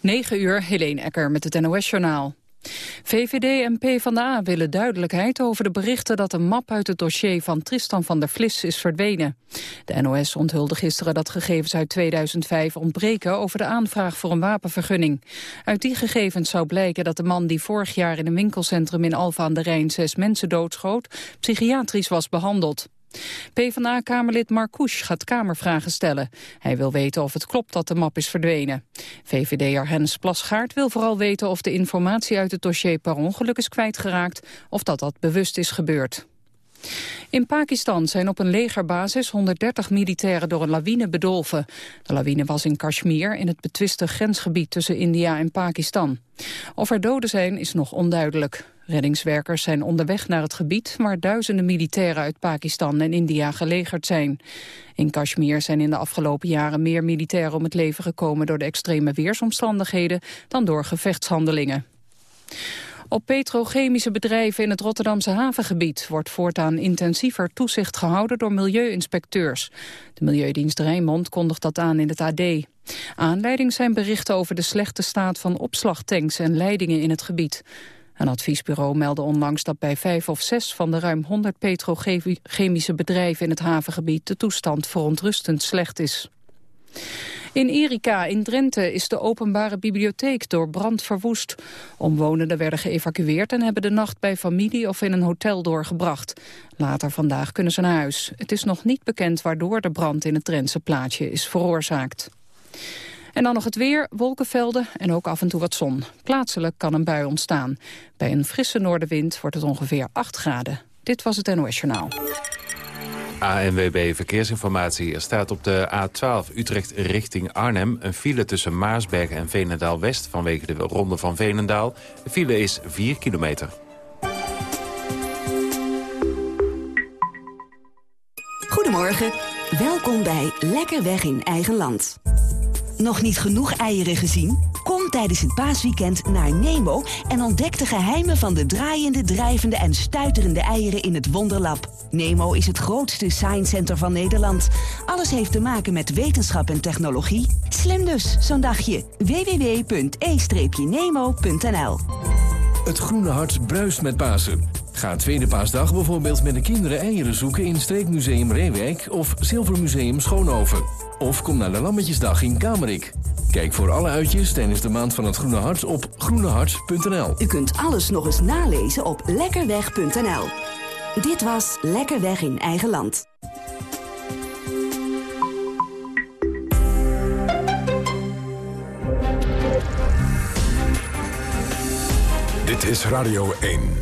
9 uur, Helene Ecker met het NOS-journaal. VVD en PvdA willen duidelijkheid over de berichten dat een map uit het dossier van Tristan van der Vlis is verdwenen. De NOS onthulde gisteren dat gegevens uit 2005 ontbreken over de aanvraag voor een wapenvergunning. Uit die gegevens zou blijken dat de man die vorig jaar in een winkelcentrum in Alfa aan de Rijn zes mensen doodschoot, psychiatrisch was behandeld. PvdA-kamerlid Marcouch gaat Kamervragen stellen. Hij wil weten of het klopt dat de map is verdwenen. VVD'er Hennis Plasgaard wil vooral weten of de informatie uit het dossier per ongeluk is kwijtgeraakt of dat dat bewust is gebeurd. In Pakistan zijn op een legerbasis 130 militairen door een lawine bedolven. De lawine was in Kashmir, in het betwiste grensgebied tussen India en Pakistan. Of er doden zijn, is nog onduidelijk. Reddingswerkers zijn onderweg naar het gebied waar duizenden militairen uit Pakistan en India gelegerd zijn. In Kashmir zijn in de afgelopen jaren meer militairen om het leven gekomen door de extreme weersomstandigheden dan door gevechtshandelingen. Op petrochemische bedrijven in het Rotterdamse havengebied wordt voortaan intensiever toezicht gehouden door milieuinspecteurs. De Milieudienst Rijnmond kondigt dat aan in het AD. Aanleiding zijn berichten over de slechte staat van opslagtanks en leidingen in het gebied. Een adviesbureau meldde onlangs dat bij vijf of zes van de ruim 100 petrochemische bedrijven in het havengebied de toestand verontrustend slecht is. In Erika in Drenthe is de openbare bibliotheek door brand verwoest. Omwonenden werden geëvacueerd en hebben de nacht bij familie of in een hotel doorgebracht. Later vandaag kunnen ze naar huis. Het is nog niet bekend waardoor de brand in het Drentse plaatsje is veroorzaakt. En dan nog het weer, wolkenvelden en ook af en toe wat zon. Plaatselijk kan een bui ontstaan. Bij een frisse noordenwind wordt het ongeveer 8 graden. Dit was het NOS Journaal. ANWB Verkeersinformatie. Er staat op de A12 Utrecht richting Arnhem... een file tussen Maarsbergen en Veenendaal-West... vanwege de ronde van Veenendaal. De file is 4 kilometer. Goedemorgen. Welkom bij Lekker Weg in Eigen Land. Nog niet genoeg eieren gezien? Kom tijdens het paasweekend naar Nemo en ontdek de geheimen van de draaiende, drijvende en stuiterende eieren in het Wonderlab. Nemo is het grootste science center van Nederland. Alles heeft te maken met wetenschap en technologie. Slim dus, zo'n dagje. www.e-nemo.nl Het Groene Hart bruist met Pasen. Ga tweede paasdag bijvoorbeeld met de kinderen eieren zoeken in Streekmuseum Reewijk of Zilvermuseum Schoonhoven. Of kom naar de Lammetjesdag in Kamerik. Kijk voor alle uitjes tijdens de maand van het Groene Hart op groenehart.nl. U kunt alles nog eens nalezen op lekkerweg.nl. Dit was Lekker Weg in Eigen Land. Dit is Radio 1.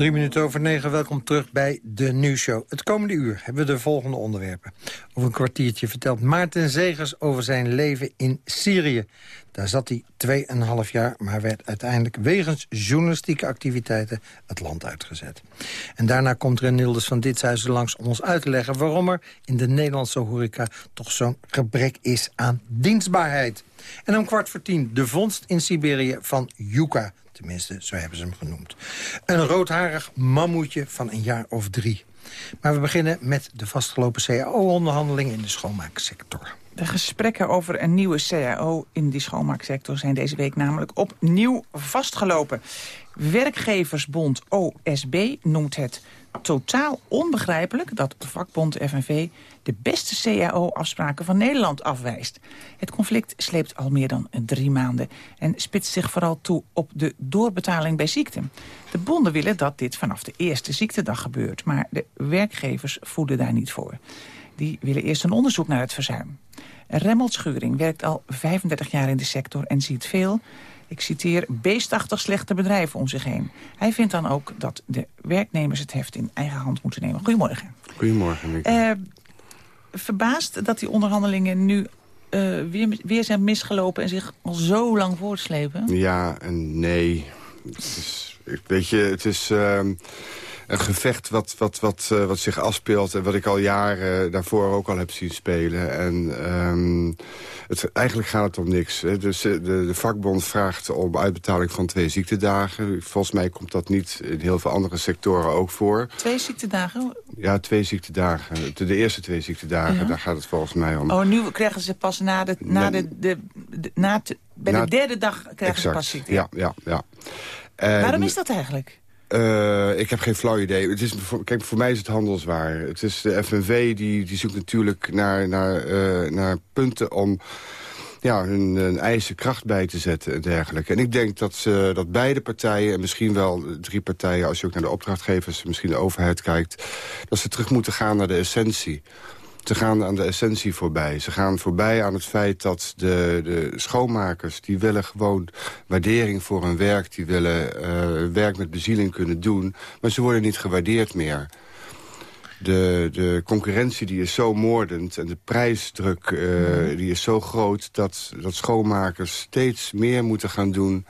Drie minuten over negen, welkom terug bij de nieuwsshow. Het komende uur hebben we de volgende onderwerpen. Over een kwartiertje vertelt Maarten Zegers over zijn leven in Syrië. Daar zat hij 2,5 jaar, maar werd uiteindelijk wegens journalistieke activiteiten het land uitgezet. En daarna komt Renildes van Ditshuizen langs om ons uit te leggen... waarom er in de Nederlandse horeca toch zo'n gebrek is aan dienstbaarheid. En om kwart voor tien de vondst in Siberië van Yuka. Tenminste, zo hebben ze hem genoemd. Een roodharig mammoetje van een jaar of drie. Maar we beginnen met de vastgelopen CAO-onderhandelingen in de schoonmaaksector. De gesprekken over een nieuwe CAO in die schoonmaaksector zijn deze week namelijk opnieuw vastgelopen. Werkgeversbond OSB noemt het totaal onbegrijpelijk dat vakbond FNV de beste CAO-afspraken van Nederland afwijst. Het conflict sleept al meer dan drie maanden en spitst zich vooral toe op de doorbetaling bij ziekte. De bonden willen dat dit vanaf de eerste ziektedag gebeurt, maar de werkgevers voeden daar niet voor. Die willen eerst een onderzoek naar het verzuim. Remmelt Schuring werkt al 35 jaar in de sector en ziet veel ik citeer, beestachtig slechte bedrijven om zich heen. Hij vindt dan ook dat de werknemers het heft in eigen hand moeten nemen. Goedemorgen. Goedemorgen. Uh, verbaasd dat die onderhandelingen nu uh, weer, weer zijn misgelopen... en zich al zo lang voortslepen? Ja en nee. Het is, weet je, het is... Uh, een gevecht wat, wat, wat, uh, wat zich afspeelt... en wat ik al jaren daarvoor ook al heb zien spelen. En um, het, eigenlijk gaat het om niks. Hè. Dus de, de, vakbond vraagt om uitbetaling van twee ziektedagen. Volgens mij komt dat niet in heel veel andere sectoren ook voor. Twee ziektedagen? Ja, twee ziektedagen. De, de eerste twee ziektedagen, ja. daar gaat het volgens mij om. Oh, nu krijgen ze pas na de... Na de, de, de na te, bij na, de derde dag krijgen exact, ze pas ziekte. Ja, ja, ja. En, Waarom is dat eigenlijk? Uh, ik heb geen flauw idee. Het is, kijk, voor mij is het handelswaar. Het is de FNV die, die zoekt natuurlijk naar, naar, uh, naar punten om ja, hun, hun eisen kracht bij te zetten en dergelijke. En ik denk dat, ze, dat beide partijen, en misschien wel drie partijen... als je ook naar de opdrachtgevers, misschien de overheid kijkt... dat ze terug moeten gaan naar de essentie. Ze gaan aan de essentie voorbij. Ze gaan voorbij aan het feit dat de, de schoonmakers... die willen gewoon waardering voor hun werk. Die willen uh, werk met bezieling kunnen doen. Maar ze worden niet gewaardeerd meer. De, de concurrentie die is zo moordend en de prijsdruk uh, die is zo groot... Dat, dat schoonmakers steeds meer moeten gaan doen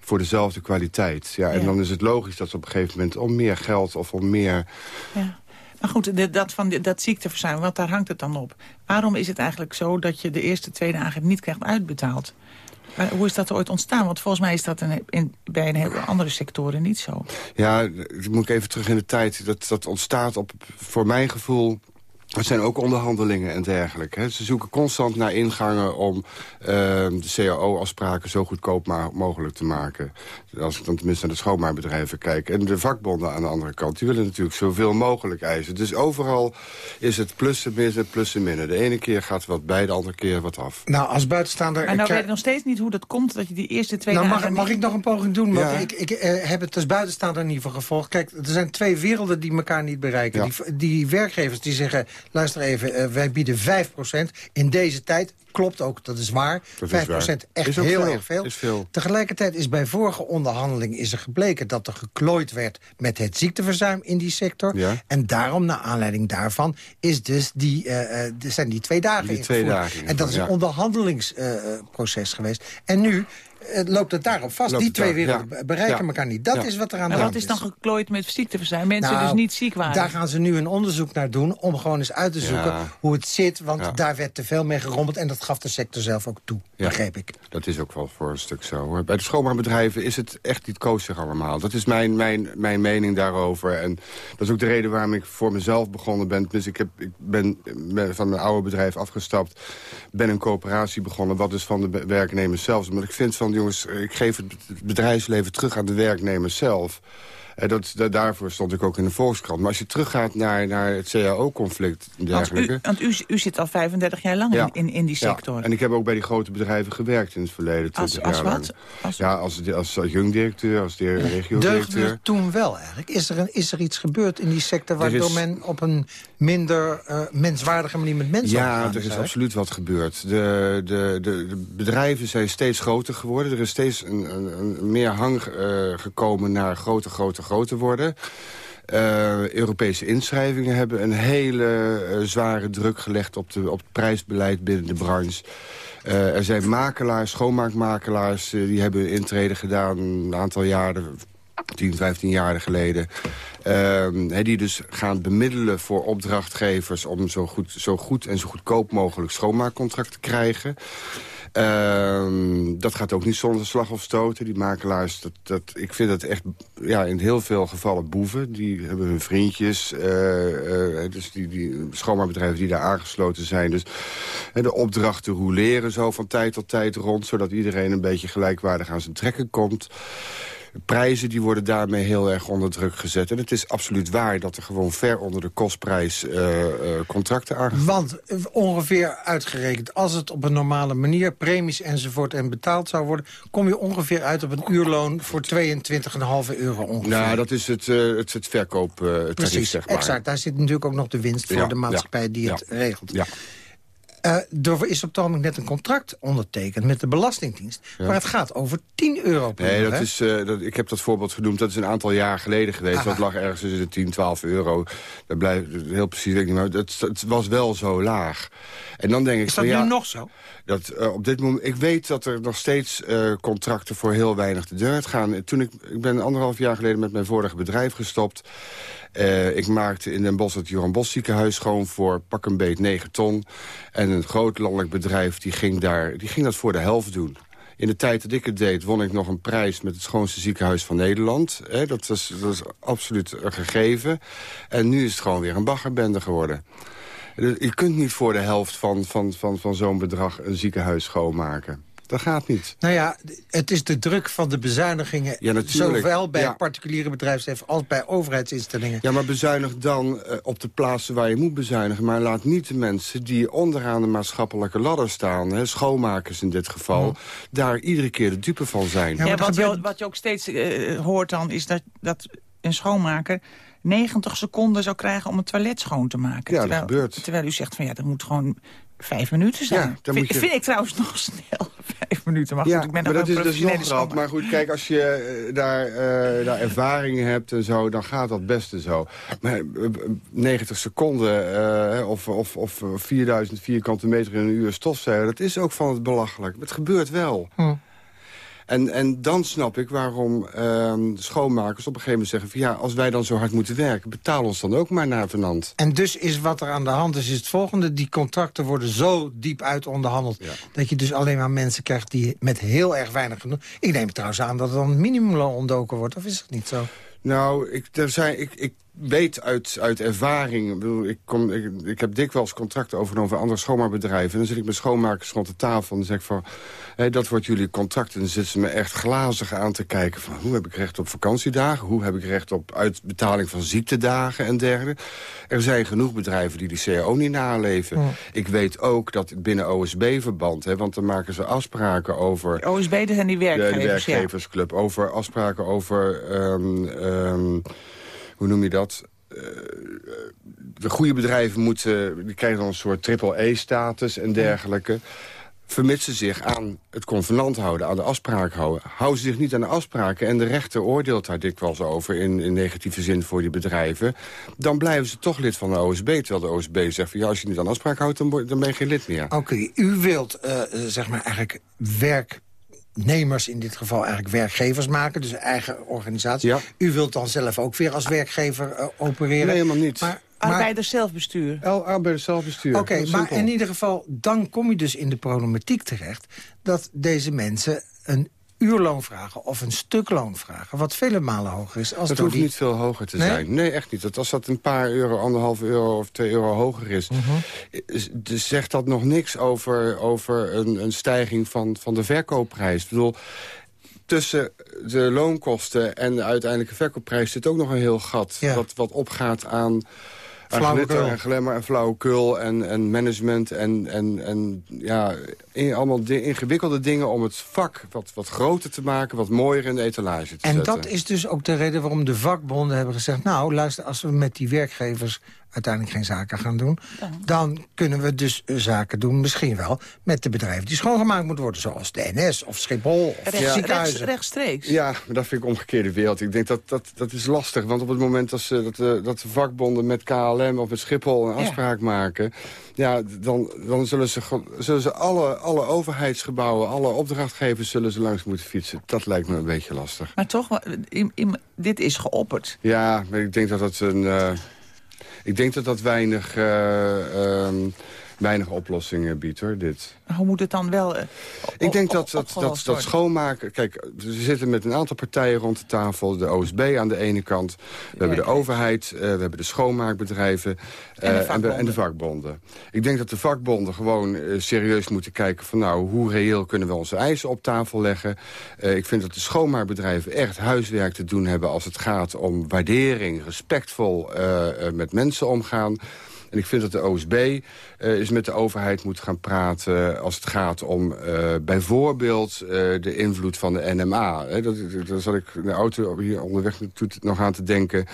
voor dezelfde kwaliteit. Ja, en ja. dan is het logisch dat ze op een gegeven moment om meer geld of om meer... Ja. Maar goed, dat, van dat ziekteverzuim, want daar hangt het dan op. Waarom is het eigenlijk zo dat je de eerste twee dagen niet krijgt uitbetaald? Hoe is dat ooit ontstaan? Want volgens mij is dat in, bij een hele andere sectoren niet zo. Ja, moet ik even terug in de tijd. Dat, dat ontstaat op, voor mijn gevoel het zijn ook onderhandelingen en dergelijke. Ze zoeken constant naar ingangen om uh, de cao-afspraken zo goedkoop mogelijk te maken. Als ik dan tenminste naar de schoonmaakbedrijven kijk. En de vakbonden aan de andere kant, die willen natuurlijk zoveel mogelijk eisen. Dus overal is het plussen, missen, plussen, minnen. De ene keer gaat wat bij, de andere keer wat af. Nou, als buitenstaander... Maar nou weet ik nog steeds niet hoe dat komt, dat je die eerste twee nou, dagen... Mag, mag ik nog een poging doen? Want ja. ik, ik uh, heb het als buitenstaander in ieder geval gevolgd. Kijk, er zijn twee werelden die elkaar niet bereiken. Ja. Die, die werkgevers die zeggen luister even, uh, wij bieden 5% in deze tijd. Klopt ook, dat is waar. Dat 5% is waar. echt is heel erg veel. Is veel. Tegelijkertijd is bij vorige onderhandelingen is er gebleken... dat er geklooid werd met het ziekteverzuim in die sector. Ja. En daarom, naar aanleiding daarvan, is dus die, uh, zijn die twee dagen die twee dagen En dat is ja. een onderhandelingsproces geweest. En nu loopt het daarop vast. Loopt die twee daar, werelden ja. bereiken Ja. elkaar niet. Dat Ja. is wat er aan de En hand wat is dan geklooid met ziekteverzuim? Mensen Nou, dus niet ziek waren. Daar gaan ze nu een onderzoek naar doen om gewoon eens uit te zoeken Ja. hoe het zit. Want Ja. daar werd te veel mee gerommeld en dat gaf de sector zelf ook toe, Ja. begreep ik. Dat is ook wel voor een stuk zo. Hoor. Bij de schoonmaakbedrijven is het echt niet koosig allemaal. Dat is mijn, mijn, mijn mening daarover. En dat is ook de reden waarom ik voor mezelf begonnen ben. Dus ik, heb, ik ben, ben van mijn oude bedrijf afgestapt. Ben een coöperatie begonnen. Wat is van de werknemers zelf. Maar ik vind van, jongens, ik geef het bedrijfsleven terug aan de werknemers zelf. En dat, da- daarvoor stond ik ook in de Volkskrant. Maar als je teruggaat naar, naar het CAO-conflict en Want, u, want u, u zit al 35 jaar lang Ja. in, in, die Ja, sector. en ik heb ook bij die grote bedrijven gewerkt in het verleden. Als, 20 als wat? Als, Ja, als, als, als jong-directeur, als de Deugde regio-directeur. het toen wel eigenlijk? Is er, een, is er iets gebeurd in die sector... waardoor is- men op een minder eh, menswaardige manier met mensen Ja, omgegaan er is eigenlijk? absoluut wat gebeurd. De, de, de, de bedrijven zijn steeds groter geworden. Er is steeds een, een, een meer hang eh, gekomen naar groter, groter, groter worden. Eh, Europese inschrijvingen hebben een hele eh, zware druk gelegd op, de, op het prijsbeleid binnen de branche. Eh, er zijn makelaars, schoonmaakmakelaars, die hebben hun intrede gedaan een aantal jaren, 10, 15 jaar geleden. Ehm, die dus gaan bemiddelen voor opdrachtgevers... om zo goed, zo goed en zo goedkoop mogelijk schoonmaakcontract te krijgen. Ehm, dat gaat ook niet zonder slag of stoten. Die makelaars, dat, dat, ik vind dat echt ja, in heel veel gevallen boeven. Die hebben hun vriendjes, eh, eh, dus die, die schoonmaakbedrijven die daar aangesloten zijn. Dus de opdrachten roleren zo van tijd tot tijd rond... zodat iedereen een beetje gelijkwaardig aan zijn trekken komt. Prijzen die worden daarmee heel erg onder druk gezet. En het is absoluut waar dat er gewoon ver onder de kostprijs eh, eh, contracten aangegaan Want eh, ongeveer uitgerekend, als het op een normale manier... premies enzovoort en betaald zou worden... kom je ongeveer uit op een uurloon voor 22,5 euro ongeveer. Nou, dat is het, eh het, het verkooptarief, Precies, zeg maar. exact. Daar zit natuurlijk ook nog de winst voor Ja, de maatschappij ja, die het ja. regelt. Ja. Eh, er is op het ogenblik net een contract ondertekend met de Belastingdienst... maar het gaat over 10 euro per Nee, uur, dat hè? is, eh, dat, ik heb dat voorbeeld genoemd. Dat is een aantal jaar geleden geweest. Aha. Dat lag ergens tussen de 10, 12 euro. Dat blijft heel precies, weet ik niet. Maar het, het was wel zo laag. En dan denk ik Is dat van, nu ja, nog zo? Dat, eh, op dit moment, ik weet dat er nog steeds contracten voor heel weinig de deur gaan. Toen ik, ik ben anderhalf jaar geleden met mijn vorige bedrijf gestopt. Uh, ik maakte in Den Bosch het Joran Bos ziekenhuis schoon voor pak een beet 9 ton. En een groot landelijk bedrijf die ging, daar, die ging dat voor de helft doen. In de tijd dat ik het deed, won ik nog een prijs met het schoonste ziekenhuis van Nederland. dat, was, dat absoluut een gegeven. En nu is het gewoon weer een baggerbende geworden. Je kunt niet voor de helft van, van, van, van zo'n bedrag een ziekenhuis schoonmaken. Dat gaat niet. Nou ja, het is de druk van de bezuinigingen... Ja, zowel bij ja. particuliere bedrijfsleven als bij overheidsinstellingen. Ja, maar bezuinig dan uh, op de plaatsen waar je moet bezuinigen. Maar laat niet de mensen die onderaan de maatschappelijke ladder staan... Hè, schoonmakers in dit geval, daar iedere keer de dupe van zijn. Ja, wat, je, wat je ook steeds uh, hoort dan is dat, dat een schoonmaker 90 seconden zou krijgen om het toilet schoon te maken. Ja, terwijl, dat gebeurt. Terwijl u zegt van ja, dat moet gewoon vijf minuten zijn. Ja, vind, je... vind, ik trouwens nog snel, vijf minuten. Maar goed, ik ben maar dat is dus nog. Maar goed, kijk, als je uh, daar, uh, daar ervaringen hebt en zo, dan gaat dat beste zo. Maar 90 eh, seconden of, of, of 4000 vierkante meter in een uur stofzuigen, dat is ook van het belachelijk. Het gebeurt wel. Hm. En, en dan snap ik waarom uh, schoonmakers op een gegeven moment zeggen... Van, ja, als wij dan zo hard moeten werken, betaal ons dan ook maar naar venant. En dus is wat er aan de hand is, is het volgende. Die contracten worden zo diep uit onderhandeld... dat je dus alleen maar mensen krijgt die met heel erg weinig genoeg... Ik neem trouwens aan dat er dan minimumloon ontdoken wordt, of is het niet zo? Nou, ik, er zijn, ik, ik weet uit, uit ervaring... Ik, bedoel, ik, kom, ik, ik heb dikwijls contracten overgenomen van andere schoonmaakbedrijven. En dan zit ik met schoonmakers rond de tafel en dan zeg ik van... Hey, dat wordt jullie contract. En dan zitten ze me echt glazig aan te kijken van... hoe heb ik recht op vakantiedagen? Hoe heb ik recht op uitbetaling van ziektedagen en dergelijke? Er zijn genoeg bedrijven die die CAO niet naleven. Ik weet ook dat binnen OSB-verband... want dan maken ze afspraken over... OSB, dat zijn die werkgevers, de, werkgeversclub. Over afspraken over... Um, um, hoe noem je dat? Uh, de goede bedrijven moeten, die krijgen dan een soort triple-E-status en dergelijke vermits ze zich aan het convenant houden, aan de afspraak houden. Houden ze zich niet aan de afspraken en de rechter oordeelt daar dikwijls over... in, in negatieve zin voor die bedrijven... dan blijven ze toch lid van de OSB. Terwijl de OSB zegt van ja, als je niet aan de afspraak houdt... dan, ben je geen lid meer. Oké, u wilt uh, zeg maar eigenlijk werknemers in dit geval eigenlijk werkgevers maken. Dus eigen organisatie. Ja. U wilt dan zelf ook weer als werkgever uh, opereren. Nee, helemaal niet. Maar Arbeiders zelfbestuur. Arbeiders zelfbestuur. Oké, maar in ieder geval, dan kom je dus in de problematiek terecht... dat deze mensen een uurloon vragen of een stukloon vragen... wat vele malen hoger is. Als dat hoeft niet veel hoger te zijn. Nee, echt niet. Dat als dat een paar euro, anderhalf euro of twee euro hoger is... Uh zegt dat nog niks over, over een, een stijging van, van de verkoopprijs. Ik bedoel, tussen de loonkosten en de uiteindelijke verkoopprijs... zit ook nog een heel gat wat, wat opgaat aan Flauwekul. En glamour en flauwekul en, en management en, en, en ja, in, allemaal ingewikkelde dingen om het vak wat, wat groter te maken, wat mooier in de etalage te en zetten. En dat is dus ook de reden waarom de vakbonden hebben gezegd... nou, luister, als we met die werkgevers uiteindelijk geen zaken gaan doen... dan kunnen we dus eh, zaken doen, misschien wel, met de bedrijven die schoongemaakt moeten worden. Zoals de NS of Schiphol of Rechts, ziekenhuizen. rechtstreeks. Ja, maar dat vind ik omgekeerde wereld. Ik denk dat dat, dat is lastig, want op het moment dat, ze, dat, de, dat de vakbonden met KLM of met Schiphol een afspraak maken... Ja, dan, dan zullen ze, zullen ze alle, alle overheidsgebouwen, alle opdrachtgevers zullen ze langs moeten fietsen. Dat lijkt me een beetje lastig. Maar toch, dit is geopperd. Ja, maar ik denk dat dat een... Uh, ik denk dat dat weinig... Uh, um, weinig oplossingen biedt, hoor, dit. Hoe moet het dan wel uh, Ik denk dat, dat, dat, dat schoonmaken... Kijk, we zitten met een aantal partijen rond de tafel. De OSB aan de ene kant. We hebben de overheid. Uh, we hebben de schoonmaakbedrijven. En de, uh, en, de, vakbonden. Ik denk dat de vakbonden gewoon serieus moeten kijken... van nou, hoe reëel kunnen we onze eisen op tafel leggen. ik vind dat de schoonmaakbedrijven echt huiswerk te doen hebben... als het gaat om waardering, respectvol met mensen omgaan... En ik vind dat de OSB uh, eh, met de overheid moet gaan praten... als het gaat om uh, bijvoorbeeld uh, de invloed van de NMA. Dat, dat, zat ik de auto hier onderweg nog aan te denken...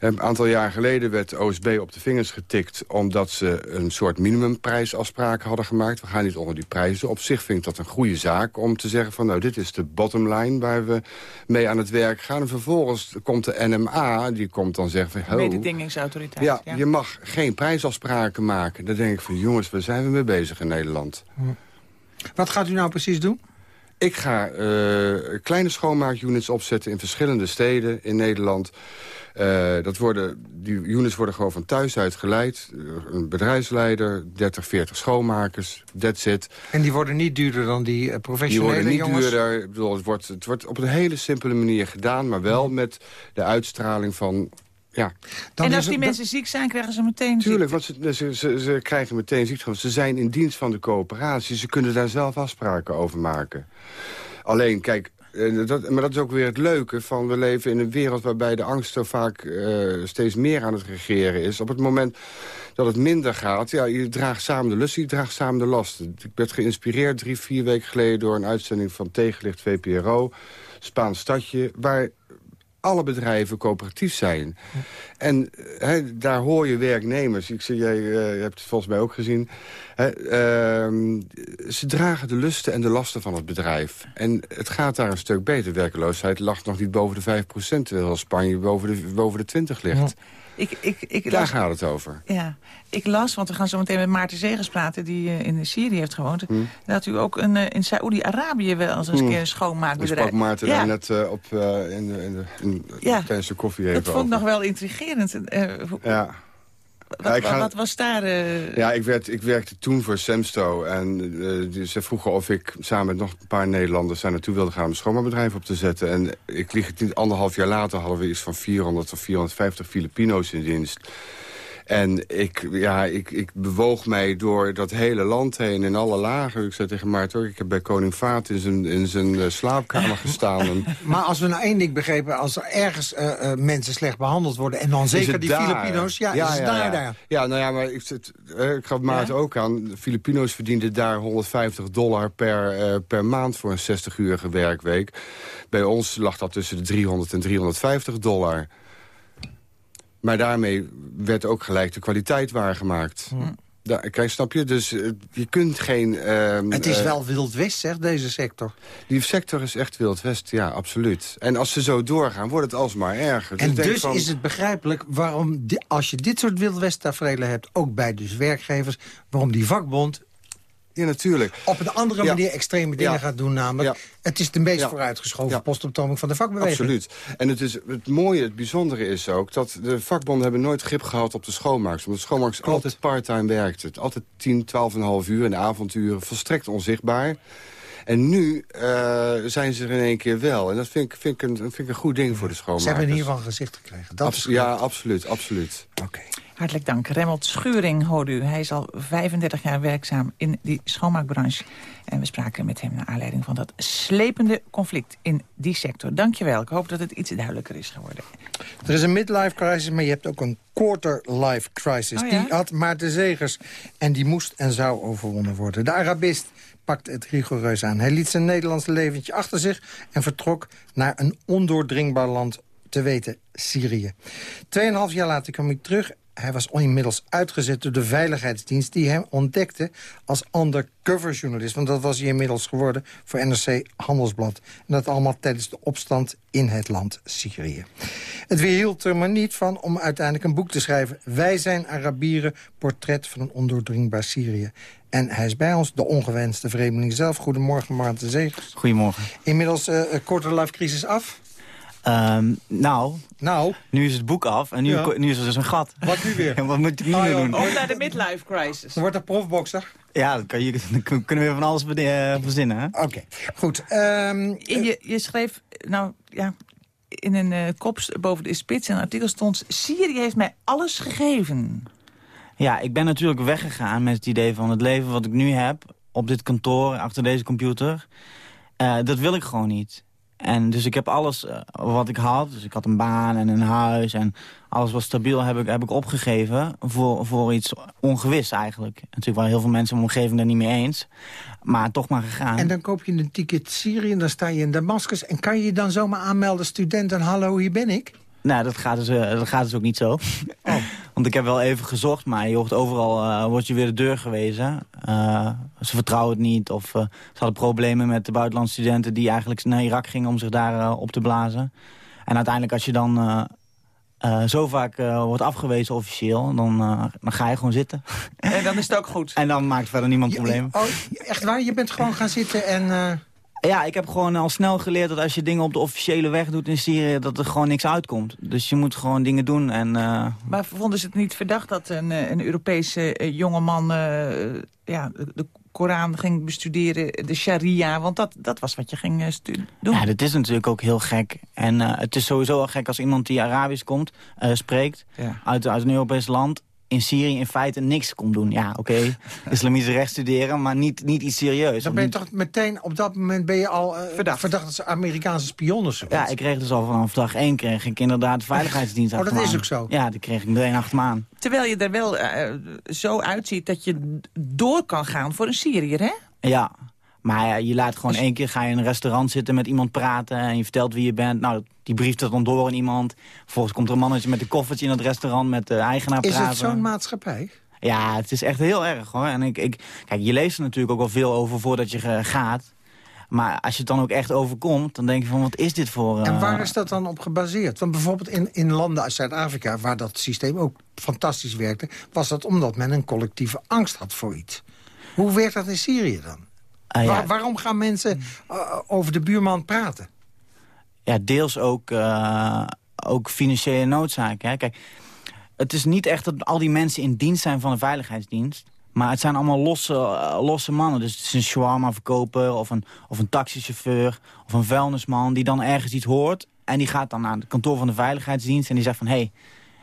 Een aantal jaar geleden werd OSB op de vingers getikt... omdat ze een soort minimumprijsafspraken hadden gemaakt. We gaan niet onder die prijzen. Op zich vind ik dat een goede zaak om te zeggen van... nou, dit is de bottom line waar we mee aan het werk gaan. En vervolgens komt de NMA, die komt dan zeggen van... Mededingingsautoriteit. Ja, ja, je mag geen prijsafspraken maken. Dan denk ik van, jongens, waar zijn we mee bezig in Nederland? Wat gaat u nou precies doen? Ik ga uh, kleine schoonmaakunits opzetten in verschillende steden in Nederland. Uh, dat worden, die units worden gewoon van thuis uit geleid. Een bedrijfsleider, 30, 40 schoonmakers, that's it. En die worden niet duurder dan die professionele Die worden niet jongens? duurder. Ik bedoel, het, wordt, het wordt op een hele simpele manier gedaan... maar wel met de uitstraling van ja. Dan en als die mensen ziek zijn, krijgen ze meteen Tuurlijk, want ze, ze, ze, ze, krijgen meteen ziekte. Ze zijn in dienst van de coöperatie. Ze kunnen daar zelf afspraken over maken. Alleen, kijk, dat, maar dat is ook weer het leuke van we leven in een wereld waarbij de angst zo vaak uh, steeds meer aan het regeren is. Op het moment dat het minder gaat, ja, je draagt samen de lust, je draagt samen de lasten. Ik werd geïnspireerd drie, vier weken geleden door een uitzending van Tegenlicht VPRO, Spaans stadje, waar alle bedrijven coöperatief zijn. En daar hoor je werknemers. Ik zie, jij uh, hebt het volgens mij ook gezien. Ehm, ze dragen de lusten en de lasten van het bedrijf. En het gaat daar een stuk beter. Werkeloosheid lag nog niet boven de 5% terwijl Spanje boven de, boven de 20 ligt. Ik, ik, ik Daar gaat het over. Ja, ik las, want we gaan zo meteen met Maarten Zegers praten... die uh, in Syrië heeft gewoond. Hm. Dat u ook een, uh, in Saoedi-Arabië wel eens een hm. keer een schoonmaakbedrijf... Ik sprak Maarten ja. net uh, op, in, in, in, ja. tijdens de koffie even Dat vond ik nog wel intrigerend. ja. Wat, ja, ga... wat, was daar... Uh... Ja, ik, werd, ik werkte toen voor Semsto. En uh, ze vroegen of ik samen met nog een paar Nederlanders... daar naartoe wilde gaan om een schoonmaakbedrijf op te zetten. En ik lieg het niet, anderhalf jaar later hadden we iets van 400 of 450 Filipino's in dienst. En ik, ja, ik, ik bewoog mij door dat hele land heen in alle lagen. Ik zei tegen Maarten, ik heb bij koning Vaat in zijn, in zijn uh, slaapkamer gestaan. En... Maar als we nou één ding begrepen, als er ergens uh, uh, mensen slecht behandeld worden... en dan zeker die daar? Filipino's, ja, ja, is ja, daar, ja. daar. Ja, nou ja, maar ik, het, ik gaf Maarten ook aan. De Filipino's verdienden daar 150 dollar per, per maand voor een 60-urige werkweek. Bij ons lag dat tussen de 300 en 350 dollar. Maar daarmee werd ook gelijk de kwaliteit waargemaakt. Hm. Kijk, snap je? Dus uh, je kunt geen... Uh, het is wel Wild West, zeg, deze sector. Die sector is echt Wild West, ja, absoluut. En als ze zo doorgaan, wordt het alsmaar erger. En dus, dus van... is het begrijpelijk waarom, als je dit soort Wild West tafereelen hebt... ook bij dus werkgevers, waarom die vakbond ja, natuurlijk. Op een andere manier extreme dingen gaat doen. Namelijk, het is de meest vooruitgeschoven postomtoming van de vakbeweging. Absoluut. En het, is, het mooie, het bijzondere is ook... dat de vakbonden hebben nooit grip gehad op de schoonmaaks. Omdat de schoonmaaks altijd part-time werkt. Het altijd 10, 12,5 uur in de avonduren. Volstrekt onzichtbaar. En nu uh, zijn ze er in één keer wel. En dat vind ik, vind ik, een, vind ik een goed ding voor de schoonmakers. Ze hebben in ieder geval gezicht gekregen. Dat Abs ja, absoluut. absoluut. Oké. Hartelijk dank. Remmelt Schuring hoorde u. Hij is al 35 jaar werkzaam in die schoonmaakbranche. En we spraken met hem naar aanleiding van dat slepende conflict in die sector. Dankjewel. Ik hoop dat het iets duidelijker is geworden. Er is een midlife crisis, maar je hebt ook een quarter life crisis. Oh ja? Die had Maarten Zegers en die moest en zou overwonnen worden. De Arabist pakte het rigoureus aan. Hij liet zijn Nederlandse leventje achter zich en vertrok naar een ondoordringbaar land te weten, Syrië. Tweeënhalf jaar later kwam hij terug hij was inmiddels uitgezet door de veiligheidsdienst... die hem ontdekte als undercover journalist. Want dat was hij inmiddels geworden voor NRC Handelsblad. En dat allemaal tijdens de opstand in het land Syrië. Het weerhield er maar niet van om uiteindelijk een boek te schrijven. Wij zijn Arabieren, portret van een ondoordringbaar Syrië. En hij is bij ons, de ongewenste vreemdeling zelf. Goedemorgen, Maarten Zegers. Goedemorgen. Inmiddels uh, korte life crisis af? Um, nou, nou, nu is het boek af en nu, ja. nu is er dus een gat. Wat nu weer? en wat moet ik nu oh, doen? Op naar de midlife crisis. Dan wordt er profboxer. Ja, dat kan je, dan kunnen we van alles verzinnen. Oké, okay. goed. Um, je, je schreef, nou ja, in een uh, kop boven de spits in een artikel stond... Syrië heeft mij alles gegeven. Ja, ik ben natuurlijk weggegaan met het idee van het leven wat ik nu heb... op dit kantoor, achter deze computer. Uh, dat wil ik gewoon niet. En dus ik heb alles uh, wat ik had, dus ik had een baan en een huis en alles was stabiel, heb ik, heb ik opgegeven voor, voor iets ongewis eigenlijk. Natuurlijk waren heel veel mensen in mijn omgeving daar niet mee eens, maar toch maar gegaan. En dan koop je een ticket Syrië en dan sta je in Damascus en kan je je dan zomaar aanmelden, student en hallo, hier ben ik? Nou, dat gaat dus, uh, dat gaat dus ook niet zo. Oh. Want ik heb wel even gezocht, maar je wordt overal uh, wordt je weer de deur gewezen. Uh, ze vertrouwen het niet of ze hadden problemen met de buitenlandse studenten... die eigenlijk naar Irak gingen om zich daar op te blazen. En uiteindelijk als je dan zo vaak wordt afgewezen officieel... Dan, dan ga je gewoon zitten. En dan is het ook goed. en dan maakt verder niemand problemen. Oh, echt waar? Je bent gewoon gaan zitten en... Ja, ik heb gewoon al snel geleerd dat als je dingen op de officiële weg doet in Syrië... dat er gewoon niks uitkomt. Dus je moet gewoon dingen doen en... Uh... Maar vonden ze het niet verdacht dat een, eh, een Europese uh, jongeman... Uh, ja, de Koran ging bestuderen, de sharia? Want dat, dat was wat je ging doen. Ja, dat is natuurlijk ook heel gek. En het is sowieso al gek als iemand die Arabisch komt, spreekt... Ja. Uit, uit een Europees land in Syrië in feite niks kon doen. Ja, oké, okay, islamitische recht studeren, maar niet, niet iets serieus. Dan ben je toch meteen, op dat moment ben je al uh, verdacht. verdacht dat ze Amerikaanse spionnen zijn. Ja, ik kreeg dus al vanaf dag één kreeg ik inderdaad veiligheidsdienst Oh, dat is ook zo? Ja, die kreeg ik meteen achter me aan. Terwijl je er wel uh, zo uitziet dat je door kan gaan voor een Syriër, hè? Ja, maar ja, je laat gewoon één keer ga je in een restaurant zitten met iemand praten... en je vertelt wie je bent. Nou, die brieft dat dan door aan iemand. Vervolgens komt er een mannetje met een koffertje in het restaurant met de eigenaar praten. Is het zo'n maatschappij? Ja, het is echt heel erg hoor. En ik, ik, kijk, je leest er natuurlijk ook wel veel over voordat je gaat. Maar als je het dan ook echt overkomt, dan denk je van wat is dit voor... En waar is dat dan op gebaseerd? Want bijvoorbeeld in, in landen als Zuid-Afrika, waar dat systeem ook fantastisch werkte... was dat omdat men een collectieve angst had voor iets. Hoe werkt dat in Syrië dan? Ah, waarom gaan mensen uh, over de buurman praten? Ja, deels ook, uh, ook financiële noodzaak. Hè? Kijk, het is niet echt dat al die mensen in dienst zijn van de veiligheidsdienst. Maar het zijn allemaal losse, uh, losse mannen. Dus het is een shawarma-verkoper of een, of een taxichauffeur of een vuilnisman... die dan ergens iets hoort en die gaat dan naar het kantoor van de veiligheidsdienst... en die zegt van, hé, hey,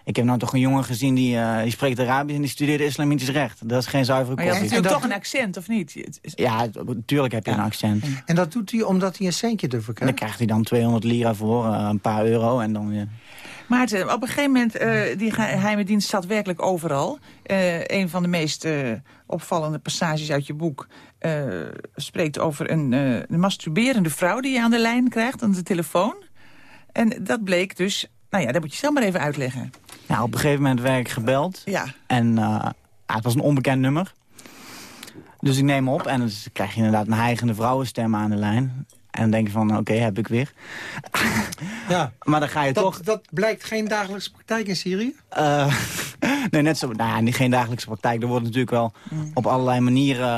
ik heb nou toch een jongen gezien die, uh, die spreekt Arabisch en die studeerde islamitisch recht. Dat is geen zuivere kopie. Maar je hebt natuurlijk toch een accent, of niet? Ja, natuurlijk heb je een accent. En dat doet hij omdat hij een centje ervoor krijgt? Dan krijgt hij dan 200 lira voor, uh, een paar euro en dan... Ja. Maarten, op een gegeven moment, uh, die geheime dienst zat werkelijk overal. een van de meest opvallende passages uit je boek... spreekt over een, een masturberende vrouw die je aan de lijn krijgt, aan de telefoon. En dat bleek dus nou ja, dat moet je zelf maar even uitleggen. Nou, op een gegeven moment werd ik gebeld. Ja. En uh, het was een onbekend nummer. Dus ik neem op en dan krijg je inderdaad een heigende vrouwenstem aan de lijn. En dan denk je van, oké, heb ik weer. Ja. maar dan ga je dat, toch... Dat blijkt geen dagelijkse praktijk in Syrië? Uh, nee, net zo. Nou, geen dagelijkse praktijk. Er wordt natuurlijk wel mm. op allerlei manieren...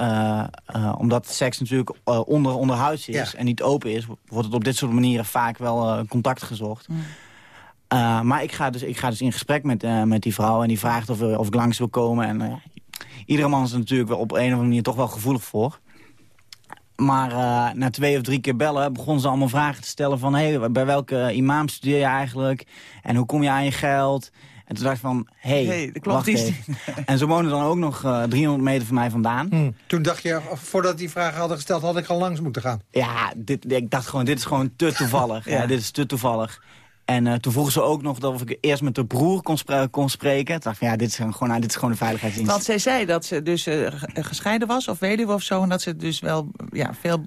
Uh, uh, omdat seks natuurlijk uh, onder, onderhuis is ja. en niet open is... wordt het op dit soort manieren vaak wel contact gezocht. Mm. Maar ik ga, dus, ik ga dus in gesprek met, met die vrouw en die vraagt of, of ik langs wil komen. En iedere man is er natuurlijk wel op een of andere manier toch wel gevoelig voor. Maar na twee of drie keer bellen begon ze allemaal vragen te stellen van... Hey, bij welke imam studeer je eigenlijk? En hoe kom je aan je geld? En toen dacht ik van, hé, hey, hey, wacht even. En ze wonen dan ook nog uh, 300 meter van mij vandaan. Hmm. Toen dacht je, voordat die vragen hadden gesteld, had ik al langs moeten gaan. Ja, dit, ik dacht gewoon, dit is gewoon te toevallig. ja. ja. dit is te toevallig. En uh, toen vroegen ze ook nog dat of ik eerst met de broer kon, spre kon spreken. Toen dacht ik van, ja, dit is gewoon, nou, dit is gewoon de veiligheidsdienst. Want zij zei dat ze dus uh, gescheiden was, of weduwe of zo... en dat ze dus wel ja, veel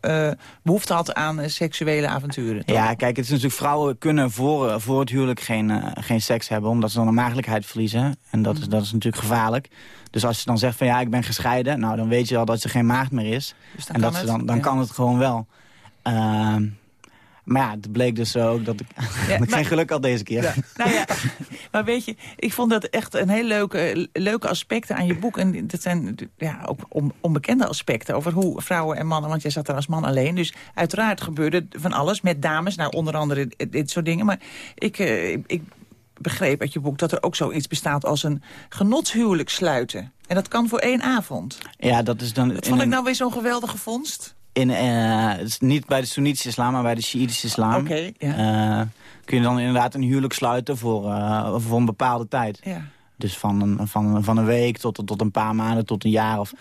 uh, behoefte had aan seksuele avonturen. Toch? Ja, kijk, het is natuurlijk vrouwen kunnen voor, voor het huwelijk geen, geen seks hebben... omdat ze dan een maagdelijkheid verliezen. En dat, is, dat is natuurlijk gevaarlijk. Dus als je dan zegt van, ja, ik ben gescheiden... nou, dan weet je al dat ze geen maagd meer is. Dus en dat het, ze dan, dan ja. kan het gewoon wel. Maar ja, het bleek dus ook dat ik, ja, dat ik geen geluk had deze keer. Ja, nou ja, maar weet je, ik vond dat echt een heel leuke, leuke aspecten aan je boek. En dat zijn ja, ook onbekende aspecten over hoe vrouwen en mannen... want jij zat er als man alleen, dus uiteraard gebeurde van alles met dames. Nou, onder andere dit soort dingen. Maar ik, uh, ik begreep uit je boek dat er ook zoiets bestaat als een genotshuwelijk sluiten. En dat kan voor één avond. Ja, dat is dan... Dat vond ik nou weer zo'n geweldige vondst. In, uh, niet bij de Soenitische islam, maar bij de Shiïtische islam. Okay, uh, kun je dan inderdaad een huwelijk sluiten voor, uh, voor een bepaalde tijd. Ja. Dus van een, van, van een week tot, tot een paar maanden, tot een jaar. Of.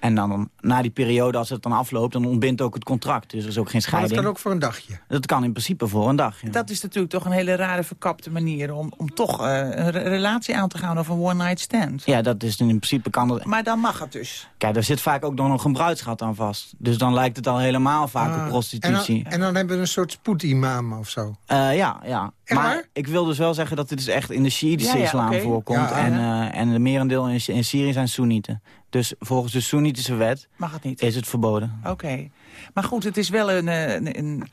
En dan na die periode, als het dan afloopt, dan ontbindt ook het contract. Dus er is ook geen scheiding. Maar dat kan ook voor een dagje? Dat kan in principe voor een dag, ja. Dat is natuurlijk toch een hele rare verkapte manier... om, om toch uh, een re relatie aan te gaan of een one-night stand. Ja, dat is in principe kan dat... Maar dan mag het dus. Kijk, daar zit vaak ook dan nog een bruidschat aan vast. Dus dan lijkt het al helemaal vaak ah, op prostitutie. En dan, en dan hebben we een soort spoedimam of zo? Uh, ja, ja. Echt maar waar? ik wil dus wel zeggen dat dit dus echt in de Shiïtische Ja, ja, islam voorkomt. Ja, en, uh, en de merendeel in, in Syrië zijn Soenieten. Dus volgens de Soenitische wet Mag het niet. is het verboden. Oké. Maar goed, het is wel een, eh, een, een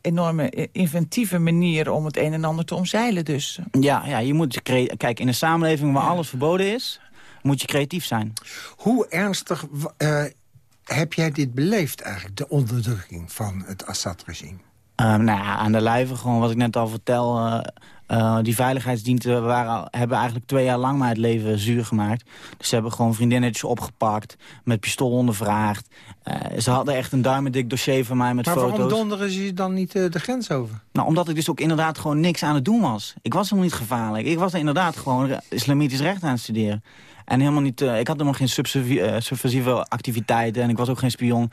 enorme inventieve manier om het een en ander te omzeilen dus. Ja, ja je moet... Kijk, in een samenleving waar alles verboden is... moet je creatief zijn. Hoe ernstig uh, heb jij dit beleefd eigenlijk, de onderdrukking van het Assad-regime? Um, nou ja, aan de lijve gewoon wat ik net al vertel. Uh, uh, die veiligheidsdiensten waren, hebben eigenlijk twee jaar lang mij het leven zuur gemaakt. Dus ze hebben gewoon vriendinnetjes opgepakt, met pistool ondervraagd. Uh, ze hadden echt een duimendik dossier van mij met maar foto's. Maar waarom donderen ze dan niet de grens over? Nou, omdat ik dus ook inderdaad gewoon niks aan het doen was. Ik was helemaal niet gevaarlijk. Ik was inderdaad gewoon islamitisch recht aan het studeren. En helemaal niet, ik had helemaal geen subversieve activiteiten en ik was ook geen spion.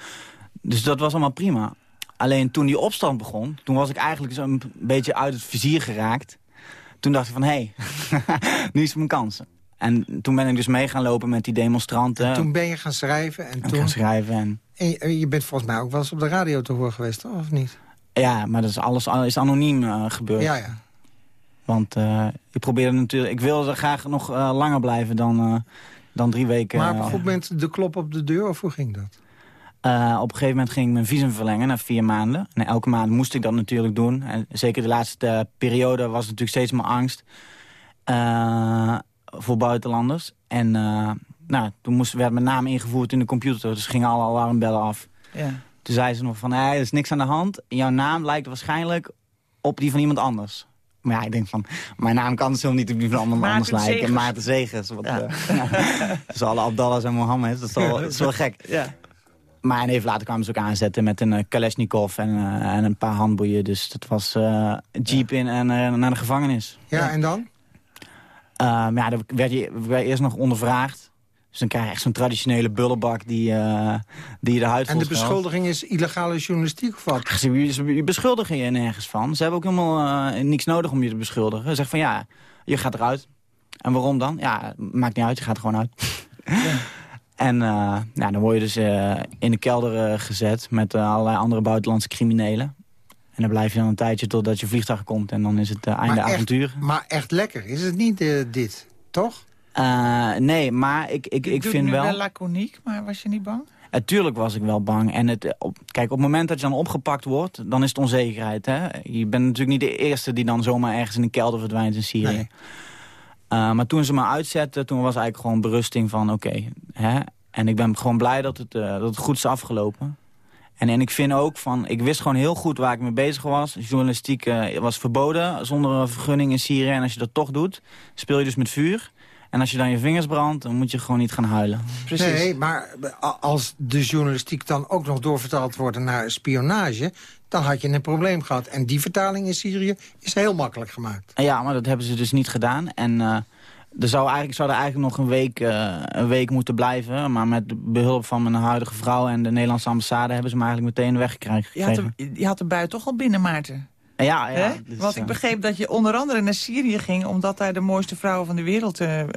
Dus dat was allemaal prima. Alleen toen die opstand begon, toen was ik eigenlijk zo'n beetje uit het vizier geraakt. Toen dacht ik van, hé, hey, nu is mijn kans. En toen ben ik dus mee gaan lopen met die demonstranten. En toen ben je gaan schrijven. En, en toen... gaan schrijven. En... en je, bent volgens mij ook wel eens op de radio te horen geweest, toch? Of niet? Ja, maar dat is alles is anoniem uh, gebeurd. Ja, ja. Want uh, ik probeerde natuurlijk... Ik wilde graag nog uh, langer blijven dan, dan drie weken. Maar op een goed moment de klop op de deur, of hoe ging dat? Uh, op een gegeven moment ging ik mijn visum verlengen na vier maanden. En elke maand moest ik dat natuurlijk doen. En zeker de laatste periode was natuurlijk steeds mijn angst uh, voor buitenlanders. En nou, toen moest, werd mijn naam ingevoerd in de computer, dus gingen alle alarmbellen af. Ja. Toen zei ze nog van, hey, er is niks aan de hand. Jouw naam lijkt waarschijnlijk op die van iemand anders. Maar ja, ik denk van, mijn naam kan zo niet op die van iemand anders lijken. Maarten Zegers. Wat, ja. dus alle Abdallahs en Mohammed, dat is wel, dat is wel gek. Ja. Maar en even later kwamen ze ook aanzetten met een uh, Kalashnikov en, uh, en een paar handboeien. Dus dat was uh, jeep in en naar de gevangenis. Ja, ja. en dan? Ehm, ja, dan werd je, werd eerst nog ondervraagd. Dus dan krijg je echt zo'n traditionele bullebak die, die je de huid En de beschuldiging is illegale journalistiek of wat? Ach, ze beschuldigen je nergens van. Ze hebben ook helemaal niks nodig om je te beschuldigen. Ze zeggen van ja, je gaat eruit. En waarom dan? Ja, maakt niet uit, je gaat er gewoon uit. Ja. En uh, nou, dan word je dus uh, in de kelder uh, gezet met allerlei andere buitenlandse criminelen. En dan blijf je dan een tijdje totdat je vliegtuig komt en dan is het einde maar echt, avontuur. Maar echt lekker, is het niet dit, toch? nee, maar ik, ik, ik vind wel... wel laconiek, maar was je niet bang? Natuurlijk was ik wel bang. En het, op, kijk, op het moment dat je dan opgepakt wordt, dan is het onzekerheid. Hè? Je bent natuurlijk niet de eerste die dan zomaar ergens in een kelder verdwijnt in Syrië. Nee. Uh, maar toen ze me uitzetten, toen was eigenlijk gewoon berusting van oké. Okay, en ik ben gewoon blij dat het, uh, dat het goed is afgelopen. En, en ik vind ook van, ik wist gewoon heel goed waar ik mee bezig was. Journalistiek uh, was verboden zonder een vergunning in Syrië. En als je dat toch doet, speel je dus met vuur. En als je dan je vingers brandt, dan moet je gewoon niet gaan huilen. Precies. Nee, maar als de journalistiek dan ook nog doorvertaald wordt naar spionage... dan had je een probleem gehad. En die vertaling in Syrië is heel makkelijk gemaakt. Ja, maar dat hebben ze dus niet gedaan. En uh, er zou eigenlijk, zou er eigenlijk nog een week, uh, een week moeten blijven. Maar met behulp van mijn huidige vrouw en de Nederlandse ambassade... hebben ze me eigenlijk meteen weggekregen. Je had, de, je had de bui toch al binnen, Maarten? Ja, ja. Dus, Want ik begreep dat je onder andere naar Syrië ging... omdat daar de mooiste vrouwen van de wereld uh, uh,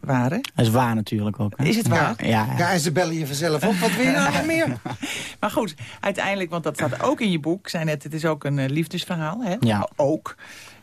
waren. Dat is waar natuurlijk ook. Hè? Is het waar? Ja, ja, ja. en ze bellen je vanzelf op. Wat wil je nou nog meer? maar goed, uiteindelijk, want dat staat ook in je boek. Ik zei net, het is ook een liefdesverhaal. Hè? Ja. Ook.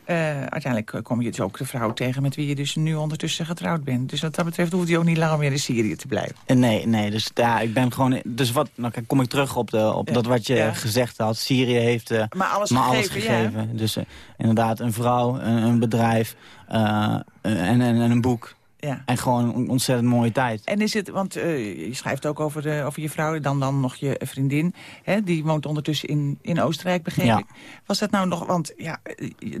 Uh, uiteindelijk kom je dus ook de vrouw tegen met wie je dus nu ondertussen getrouwd bent. Dus wat dat betreft hoeft hij ook niet langer meer in Syrië te blijven. Nee, nee. Dus ja, ik ben gewoon. Dus wat, nou kom ik terug op, de, op ja. dat wat je ja. gezegd had. Syrië heeft uh, maar alles maar gegeven. Alles gegeven. Ja. Dus uh, inderdaad, een vrouw, een, een bedrijf en, en, en een boek. Ja. En gewoon een ontzettend mooie tijd. En is het, want uh, je schrijft ook over, de, over je vrouw, dan, dan nog je vriendin. Hè, die woont ondertussen in, in Oostenrijk, begreep ja. ik. Was dat nou nog, want ja,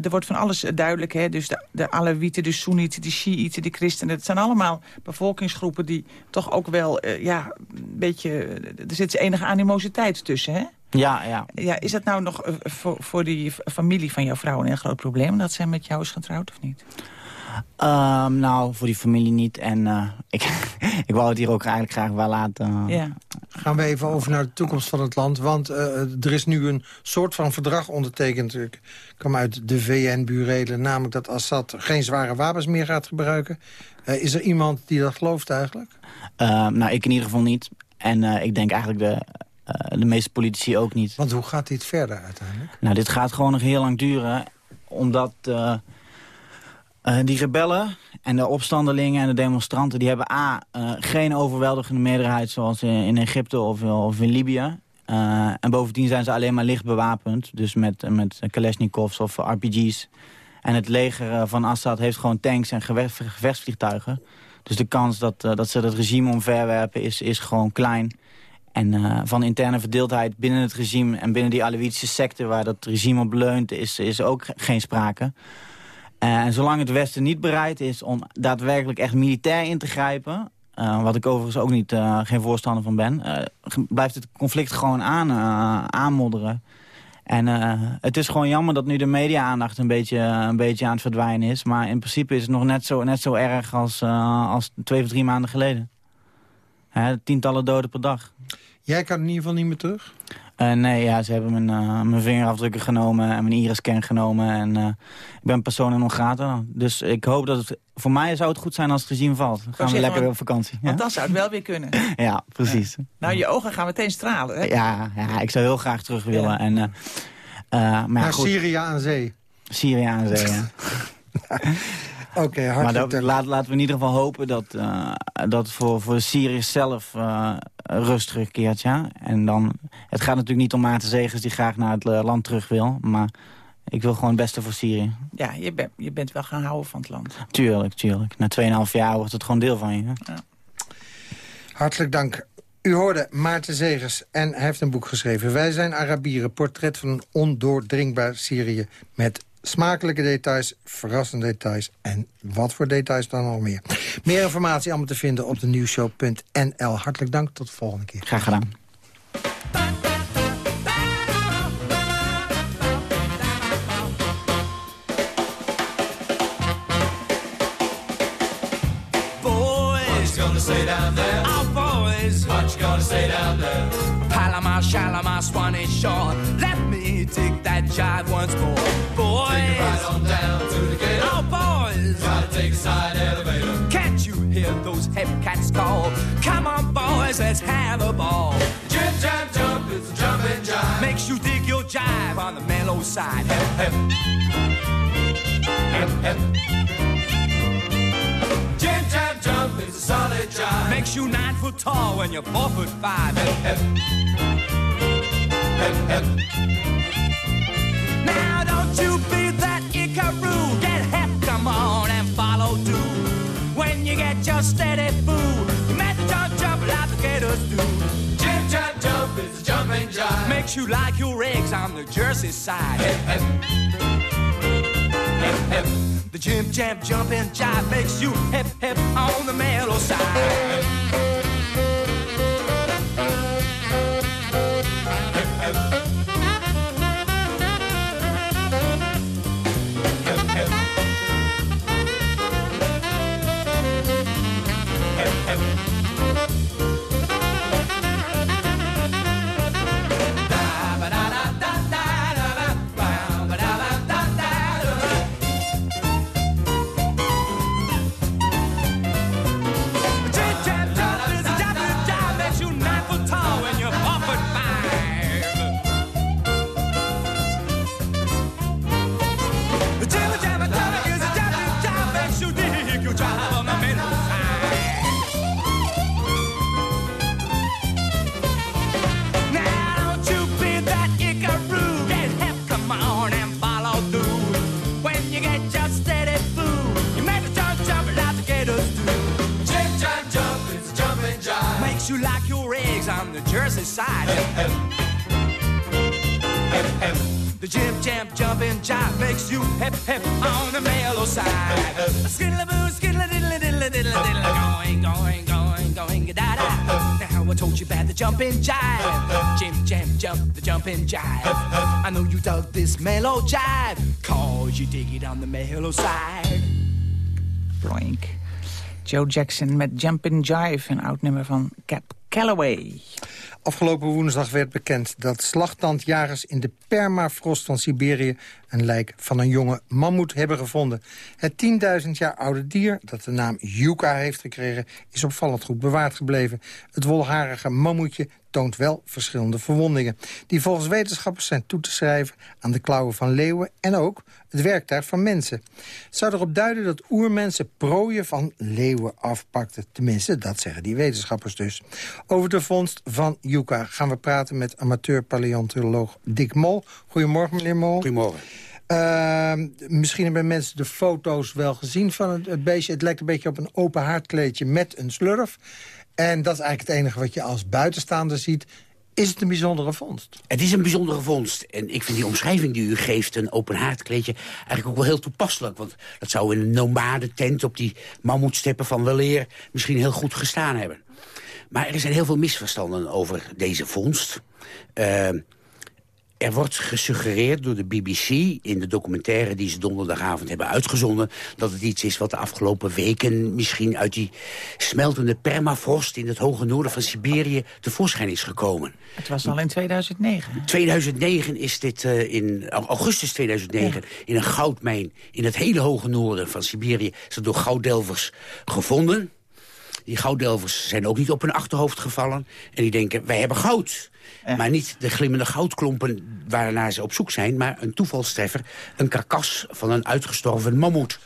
er wordt van alles duidelijk. Hè, dus de, de Alawieten, de Soenieten, de Shiiten, de christenen. Het zijn allemaal bevolkingsgroepen die toch ook wel, uh, ja, een beetje... Er zit enige animositeit tussen, hè? Ja, ja. ja is dat nou nog voor, voor die familie van jouw vrouw een heel groot probleem... dat zij met jou is getrouwd of niet? Um, nou, voor die familie niet. En uh, ik, ik wou het hier ook eigenlijk graag wel laten. Ja. Gaan we even over naar de toekomst van het land. Want uh, er is nu een soort van verdrag ondertekend. Ik kwam uit de VN-burelen. Namelijk dat Assad geen zware wapens meer gaat gebruiken. Uh, is er iemand die dat gelooft eigenlijk? Uh, nou, ik in ieder geval niet. En ik denk eigenlijk de, de meeste politici ook niet. Want hoe gaat dit verder uiteindelijk? Nou, dit gaat gewoon nog heel lang duren. Omdat... Uh, die rebellen en de opstandelingen en de demonstranten... die hebben A, uh, geen overweldigende meerderheid zoals in, in Egypte of, of, in Libië. Uh, en bovendien zijn ze alleen maar licht bewapend. Dus met, met Kalashnikovs of RPG's. En het leger van Assad heeft gewoon tanks en gevechtsvliegtuigen. Dus de kans dat, dat ze het regime omverwerpen is, is gewoon klein. En van interne verdeeldheid binnen het regime en binnen die Alawitische secte waar dat regime op leunt, is, is ook geen sprake. En zolang het Westen niet bereid is om daadwerkelijk echt militair in te grijpen, uh, wat ik overigens ook niet, uh, geen voorstander van ben... Blijft het conflict gewoon aan, aanmodderen. En het is gewoon jammer dat nu de media-aandacht een beetje, een beetje aan het verdwijnen is. Maar in principe is het nog net zo, net zo erg als, als twee of drie maanden geleden. Hè, tientallen doden per dag. Jij kan in ieder geval niet meer terug? Uh, nee, ja, ze hebben mijn, uh, mijn vingerafdrukken genomen en mijn iris-scan genomen. En uh, ik ben persoon non grata. Dus ik hoop dat het... Voor mij zou het goed zijn als het regime valt. Dan gaan we lekker op vakantie. Want dan zou het wel weer kunnen. ja, precies. Nou, je ogen gaan meteen stralen, hè? Ja, ja ik zou heel graag terug willen. Ja. En, maar Naar goed. Syrië aan zee. Syrië aan zee, ja. Oké, okay, hartelijk Maar laat, laten we in ieder geval hopen dat, uh, dat voor, voor Syrië zelf uh, rust terugkeert. Ja? En dan, het gaat natuurlijk niet om Maarten Zegers die graag naar het land terug wil. Maar ik wil gewoon het beste voor Syrië. Ja, je, ben, je bent wel gaan houden van het land. Tuurlijk, tuurlijk. Na 2,5 jaar wordt het gewoon deel van je. Ja. Hartelijk dank. U hoorde Maarten Zegers en hij heeft een boek geschreven. Wij zijn Arabieren, portret van een ondoordringbaar Syrië... met Smakelijke details, verrassende details en wat voor details dan nog meer. Meer informatie allemaal te vinden op de nieuwshow.nl. Hartelijk dank, tot de volgende keer. Graag gedaan. Boys, gonna say down there. Our boys, what you gonna say down there? Palama, Shalama, Swanee Shore. Let me take that jive once more. Boys, take right on down to the gate. Oh, boys, gotta take a side elevator. Can't you hear those hip cats call? Come on, boys, let's have a ball. Jim, jam, jump, it's a jumping jive. Makes you dig your jive on the mellow side. Hip, hip. Hip, hip. Jim, jam, jump, it's a solid jive. Makes you nine foot tall when you're four foot five. Hip, hip. Now don't you be that Icaroo. Get hip, come on and follow through. When you get your steady boo, you make the jump jump like the gators do. Jim, jump, jump is a jumping jive. Makes you like your eggs on the Jersey side. Hip, hip. Hip, hip. The Jim Jam jumping jive makes you hip hip on the mellow side. Jumping jive. Jim jam jump, the jumping jive. I know you dug this mellow jive, cause you dig it on the mellow side. Bloink. Joe Jackson met Jumpin' Jive, een oud nummer van Cap Afgelopen woensdag werd bekend dat slagtandjagers in de permafrost van Siberië een lijk van een jonge mammoet hebben gevonden. Het 10.000 jaar oude dier, dat de naam Yuka heeft gekregen, is opvallend goed bewaard gebleven. Het wolharige mammoetje toont wel verschillende verwondingen... die volgens wetenschappers zijn toe te schrijven aan de klauwen van leeuwen... en ook het werktuig van mensen. Het zou erop duiden dat oermensen prooien van leeuwen afpakten. Tenminste, dat zeggen die wetenschappers dus. Over de vondst van Yuka gaan we praten met amateur-paleontoloog Dick Mol. Goedemorgen, meneer Mol. Goedemorgen. Uh, misschien hebben mensen de foto's wel gezien van het, het beestje. Het lijkt een beetje op een open haardkleedje met een slurf. En dat is eigenlijk het enige wat je als buitenstaander ziet. Is het een bijzondere vondst? Het is een bijzondere vondst. En ik vind die omschrijving die u geeft, een open haardkleedje... eigenlijk ook wel heel toepasselijk. Want dat zou in een nomade tent op die mammoetsteppen van weleer... misschien heel goed gestaan hebben. Maar er zijn heel veel misverstanden over deze vondst. Uh, er wordt gesuggereerd door de BBC in de documentaire die ze donderdagavond hebben uitgezonden... dat het iets is wat de afgelopen weken misschien uit die smeltende permafrost... in het hoge noorden van Siberië tevoorschijn is gekomen. Het was al in 2009. 2009 is dit, uh, in augustus 2009, in een goudmijn... in het hele hoge noorden van Siberië is dat door gouddelvers gevonden... Die gouddelvers zijn ook niet op hun achterhoofd gevallen. En die denken, wij hebben goud. Maar niet de glimmende goudklompen waarnaar ze op zoek zijn... maar een toevalstreffer, een karkas van een uitgestorven mammoet.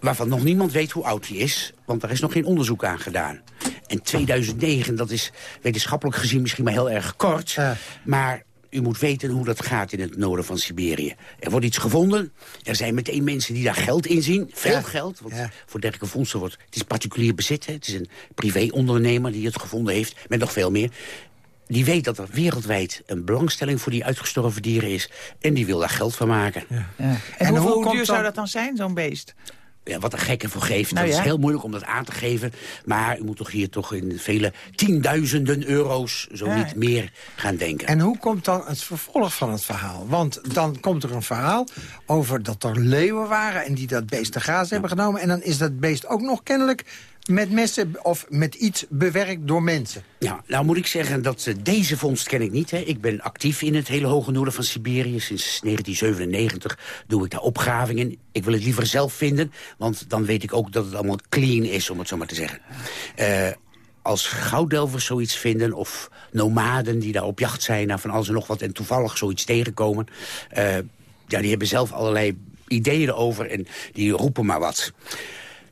Waarvan nog niemand weet hoe oud die is, want daar is nog geen onderzoek aan gedaan. En 2009, dat is wetenschappelijk gezien misschien maar heel erg kort... maar u moet weten hoe dat gaat in het noorden van Siberië. Er wordt iets gevonden. Er zijn meteen mensen die daar geld in zien. Veel geld. Want voor dergelijke fondsen wordt... Het is particulier bezit. Hè. Het is een privéondernemer die het gevonden heeft. Met nog veel meer die weet dat er wereldwijd een belangstelling voor die uitgestorven dieren is. En die wil daar geld van maken. Ja. Ja. En, hoe, duur zou dat dan zijn, zo'n beest? Ja, wat een gekke voor geeft. Nou, dat is heel moeilijk om dat aan te geven. Maar u moet toch hier toch in vele tienduizenden euro's, zo niet meer, gaan denken. En hoe komt dan het vervolg van het verhaal? Want dan komt er een verhaal over dat er leeuwen waren... en die dat beest te gaas hebben genomen. En dan is dat beest ook nog kennelijk met messen of met iets bewerkt door mensen? Ja, nou moet ik zeggen dat uh, deze vondst ken ik niet. Hè. Ik ben actief in het hele hoge noorden van Siberië. Sinds 1997 doe ik daar opgravingen. Ik wil het liever zelf vinden, want dan weet ik ook dat het allemaal clean is, om het zo maar te zeggen. Uh, als gouddelvers zoiets vinden, of nomaden die daar op jacht zijn... naar van alles en nog wat en toevallig zoiets tegenkomen... Uh, ja, die hebben zelf allerlei ideeën erover en die roepen maar wat.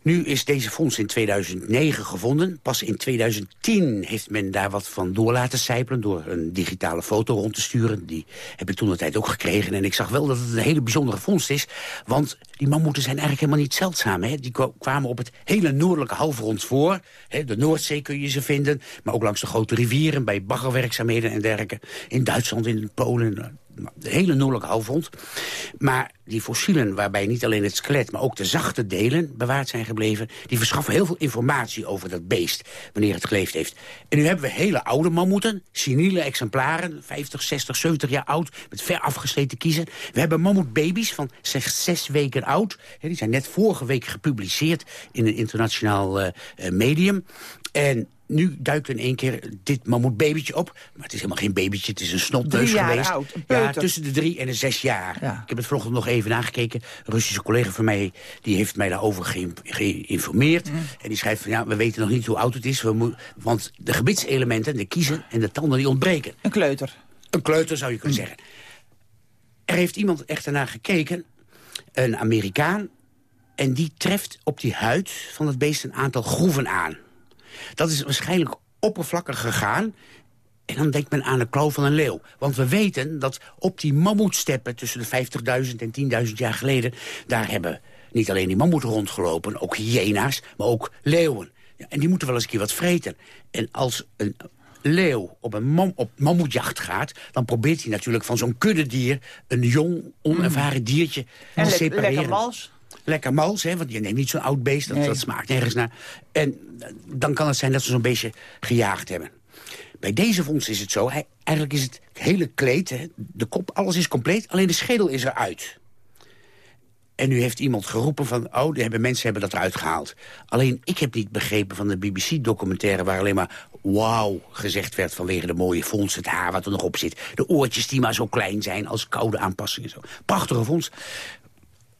Nu is deze fonds in 2009 gevonden. Pas in 2010 heeft men daar wat van door laten sijpelen... door een digitale foto rond te sturen. Die heb ik toen de tijd ook gekregen. En ik zag wel dat het een hele bijzondere vondst is. Want die mammoeten zijn eigenlijk helemaal niet zeldzaam. Hè? Die kwamen op het hele noordelijke halfrond voor. Hè? De Noordzee kun je ze vinden. Maar ook langs de grote rivieren, bij baggerwerkzaamheden en dergelijke. In Duitsland, in Polen, hele noordelijke halfrond. Maar die fossielen, waarbij niet alleen het skelet... maar ook de zachte delen bewaard zijn gebleven... die verschaffen heel veel informatie over dat beest... wanneer het geleefd heeft. En nu hebben we hele oude mammoeten, seniele exemplaren... 50, 60, 70 jaar oud, met ver afgesleten kiezen. We hebben mammoetbaby's van 6, 6 weken oud. die zijn net vorige week gepubliceerd in een internationaal uh, medium. En nu duikt in één keer dit mammoetbabytje op. Maar het is helemaal geen babytje, het is een snotneus geweest. Oud, ja, tussen de drie en de zes jaar. Ik heb het vanochtend nog even nagekeken. Een Russische collega van mij die heeft mij daarover geïnformeerd. Mm. En die schrijft van ja, we weten nog niet hoe oud het is. We want de gebitselementen, de kiezen en de tanden die ontbreken. Een kleuter. Een kleuter zou je kunnen mm. zeggen. Er heeft iemand echter naar gekeken, een Amerikaan... en die treft op die huid van het beest een aantal groeven aan. Dat is waarschijnlijk oppervlakkig gegaan. En dan denkt men aan de klauw van een leeuw. Want we weten dat op die mammoetsteppen tussen de 50.000 en 10.000 jaar geleden... daar hebben niet alleen die mammoeten rondgelopen, ook hyena's, maar ook leeuwen. Ja, en die moeten wel eens een keer wat vreten. En als een leeuw op een mam op mammoetjacht gaat... dan probeert hij natuurlijk van zo'n kuddedier... een jong, onervaren diertje en te separeren. lekker mals lekker mals, hè, want je neemt niet zo'n oud beest, dat, dat smaakt nergens naar. En dan kan het zijn dat ze zo'n beestje gejaagd hebben. Bij deze vondst is het zo, hij, eigenlijk is het hele kleed, hè, de kop, alles is compleet, alleen de schedel is eruit. En nu heeft iemand geroepen van, oh, de hebben, mensen hebben dat eruit gehaald. Alleen, ik heb niet begrepen van de BBC-documentaire... waar alleen maar wauw gezegd werd vanwege de mooie fonds... het haar wat er nog op zit, de oortjes die maar zo klein zijn... als koude aanpassingen. Zo. Prachtige fonds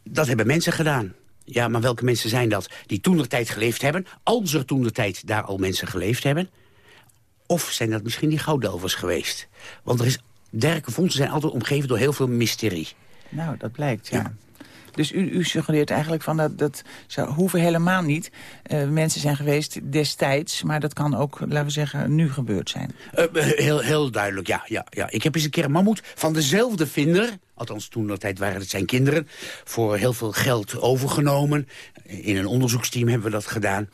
dat hebben mensen gedaan. Ja, maar welke mensen zijn dat? Die toen de tijd geleefd hebben. Als er toen de tijd daar al mensen geleefd hebben. Of zijn dat misschien die gouddelvers geweest? Want er is, dergelijke fondsen zijn altijd omgeven door heel veel mysterie. Nou, dat blijkt, ja. Dus u, u, suggereert eigenlijk van dat, dat ze hoeven helemaal niet uh, mensen zijn geweest destijds. Maar dat kan ook, laten we zeggen, nu gebeurd zijn. Uh, heel, heel duidelijk, ja, ja, ja. Ik heb eens een keer een mammoet van dezelfde vinder althans toen dat tijd waren het zijn kinderen... voor heel veel geld overgenomen. In een onderzoeksteam hebben we dat gedaan.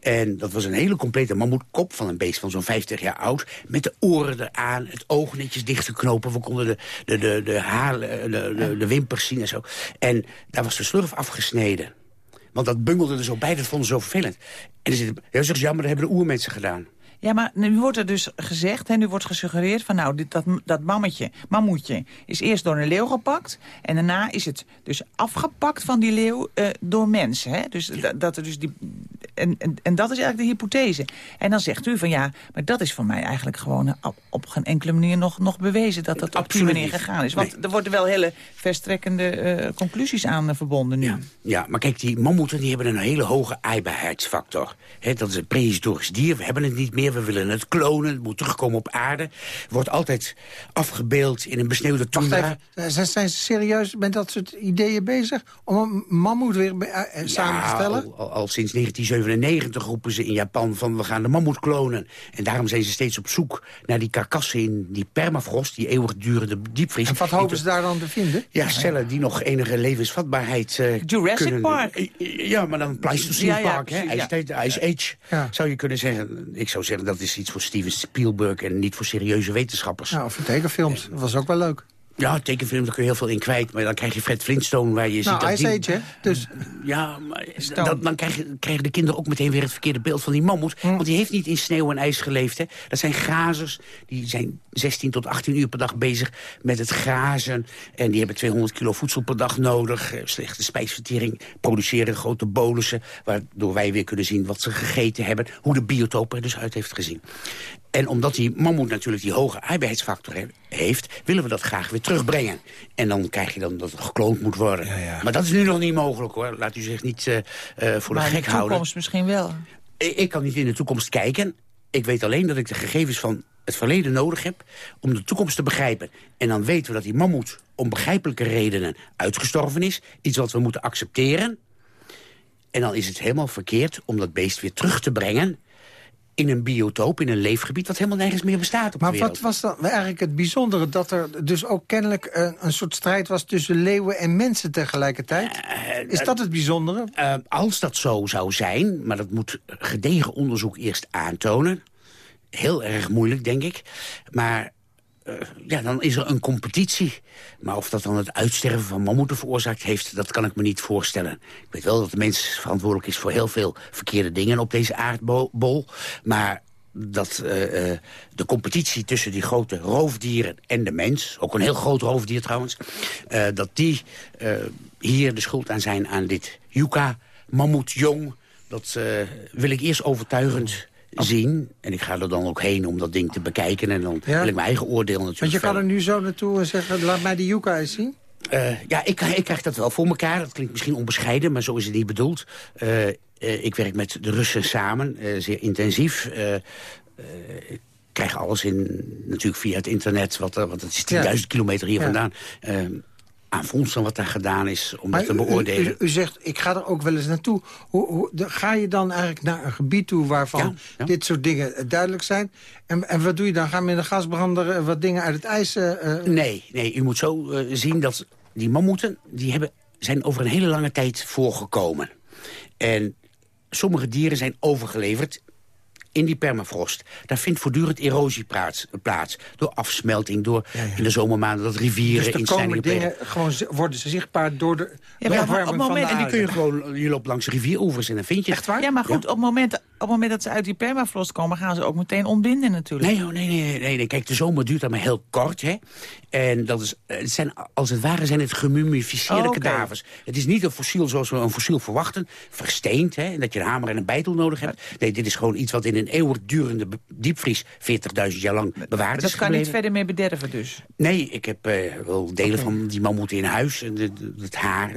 En dat was een hele complete mammoetkop van een beest van zo'n 50 jaar oud... met de oren eraan, het oog netjes dichtgeknopen. We konden de, de, de, de, halen, de, de, de wimpers zien en zo. En daar was de slurf afgesneden. Want dat bungelde er zo bij, dat vonden ze zo vervelend. En dat is jammer, dat hebben de oermensen gedaan. Ja, maar nu wordt er dus gezegd, en nu wordt gesuggereerd van nou, dit, dat, dat mammetje, mammoetje is eerst door een leeuw gepakt. En daarna is het dus afgepakt van die leeuw uh, door mensen. Hè? Dus dat, dat er dus die, en, en, en, dat is eigenlijk de hypothese. En dan zegt u van ja, maar dat is voor mij eigenlijk gewoon op, op geen enkele manier nog, nog bewezen dat dat op die manier gegaan is. Want er worden wel hele verstrekkende uh, conclusies aan uh, verbonden nu. Ja. ja, maar kijk, die mammoeten die hebben een hele hoge aaibaarheidsfactor. He, dat is een prehistorisch dier, we hebben het niet meer we willen het klonen, het moet terugkomen op aarde. Wordt altijd afgebeeld in een besneeuwde tundra. Zijn ze serieus met dat soort ideeën bezig? Om een mammoet weer uh, samen te stellen? Al, al, sinds 1997 roepen ze in Japan van we gaan de mammoet klonen. En daarom zijn ze steeds op zoek naar die karkassen in die permafrost, die eeuwigdurende diepvries. En wat hopen ze daar dan te vinden? Ja, cellen die nog enige levensvatbaarheid uh, Jurassic kunnen... Park. Ja, maar dan Pleistocene ja, ja, Park, hè? Ice Age, zou je kunnen zeggen. Ik zou zeggen dat is iets voor Steven Spielberg en niet voor serieuze wetenschappers. Nou, voor tekenfilms. Dat was ook wel leuk. Ja, tekenfilm, daar kun je heel veel in kwijt. Maar dan krijg je Fred Flintstone waar je nou, ziet... Ice Age, hè? Dus... Ja, maar dat, dan krijgen, krijgen de kinderen ook meteen weer het verkeerde beeld van die mammoet. Hm. Want die heeft niet in sneeuw en ijs geleefd, hè. Dat zijn grazers. Die zijn 16 tot 18 uur per dag bezig met het grazen. En die hebben 200 kilo voedsel per dag nodig. Eh, slechte spijsvertering, produceren grote bolussen... waardoor wij weer kunnen zien wat ze gegeten hebben. Hoe de biotoop er dus uit heeft gezien. En omdat die mammoet natuurlijk die hoge arbeidsfactor heeft... willen we dat graag weer terugbrengen. En dan krijg je dan dat het gekloond moet worden. Ja, ja. Maar dat is nu nog niet mogelijk, hoor. Laat u zich niet uh, uh, voor maar de gek houden. in de toekomst misschien wel. Ik, ik, kan niet in de toekomst kijken. Ik weet alleen dat ik de gegevens van het verleden nodig heb... om de toekomst te begrijpen. En dan weten we dat die mammoet om begrijpelijke redenen uitgestorven is. Iets wat we moeten accepteren. En dan is het helemaal verkeerd om dat beest weer terug te brengen in een biotoop, in een leefgebied... wat helemaal nergens meer bestaat op maar wat was dan eigenlijk het bijzondere? Dat er dus ook kennelijk een, een soort strijd was tussen leeuwen en mensen tegelijkertijd? Uh, Is dat het bijzondere? Uh, als dat zo zou zijn, maar dat moet gedegen onderzoek eerst aantonen... heel erg moeilijk, denk ik. Maar uh, ja, dan is er een competitie. Maar of dat dan het uitsterven van mammoeten veroorzaakt heeft... dat kan ik me niet voorstellen. Ik weet wel dat de mens verantwoordelijk is voor heel veel verkeerde dingen op deze aardbol. Maar dat uh, uh, de competitie tussen die grote roofdieren en de mens... ook een heel groot roofdier trouwens... dat die hier de schuld aan zijn aan dit yucca, mammoetjong... dat wil ik eerst overtuigend zien. En ik ga er dan ook heen om dat ding te bekijken. En dan wil ik mijn eigen oordeel natuurlijk Want je kan er nu zo naartoe en zeggen, laat mij die Yuka eens zien. Uh, ja, ik, ik, krijg dat wel voor elkaar. Dat klinkt misschien onbescheiden, maar zo is het niet bedoeld. Uh, uh, ik werk met de Russen samen, zeer intensief. ik krijg alles in, natuurlijk via het internet, wat, wat het is 10.000 ja. kilometer hier ja. Aan vondsten wat daar gedaan is om dat te beoordelen. U, u, u, zegt, ik ga er ook wel eens naartoe. Hoe, hoe, ga je dan eigenlijk naar een gebied toe waarvan ja, ja. dit soort dingen duidelijk zijn? En, en wat doe je dan? Gaan we in de gasbrander wat dingen uit het ijs... Uh, nee, nee, u moet zo uh, zien dat die mammoeten... die hebben, zijn over een hele lange tijd voorgekomen. En sommige dieren zijn overgeleverd in die permafrost. Daar vindt voortdurend erosie plaats. plaats door afsmelting, door ja, ja. in de zomermaanden dat rivieren dus er komen dingen gewoon worden ze zichtbaar door de, ja, door maar op het moment, En die kun je gewoon, je loopt langs rivieroevers en dan vind je Echt waar? Ja, maar goed, op, het moment, op het moment dat ze uit die permafrost komen... gaan ze ook meteen ontbinden natuurlijk. Nee, oh, nee, nee, nee, nee. Kijk, de zomer duurt dan maar heel kort, hè. En dat is, het zijn, als het ware zijn het gemummificeerde oh, okay. kadavers. Het is niet een fossiel zoals we een fossiel verwachten. Versteend, hè, en dat je een hamer en een beitel nodig hebt. Nee, dit is gewoon iets wat in een eeuwigdurende diepvries... 40.000 jaar lang bewaard dat is kan niet verder meer bederven dus? Nee, ik heb uh, wel delen okay. van die mammoeten in huis. En het haar,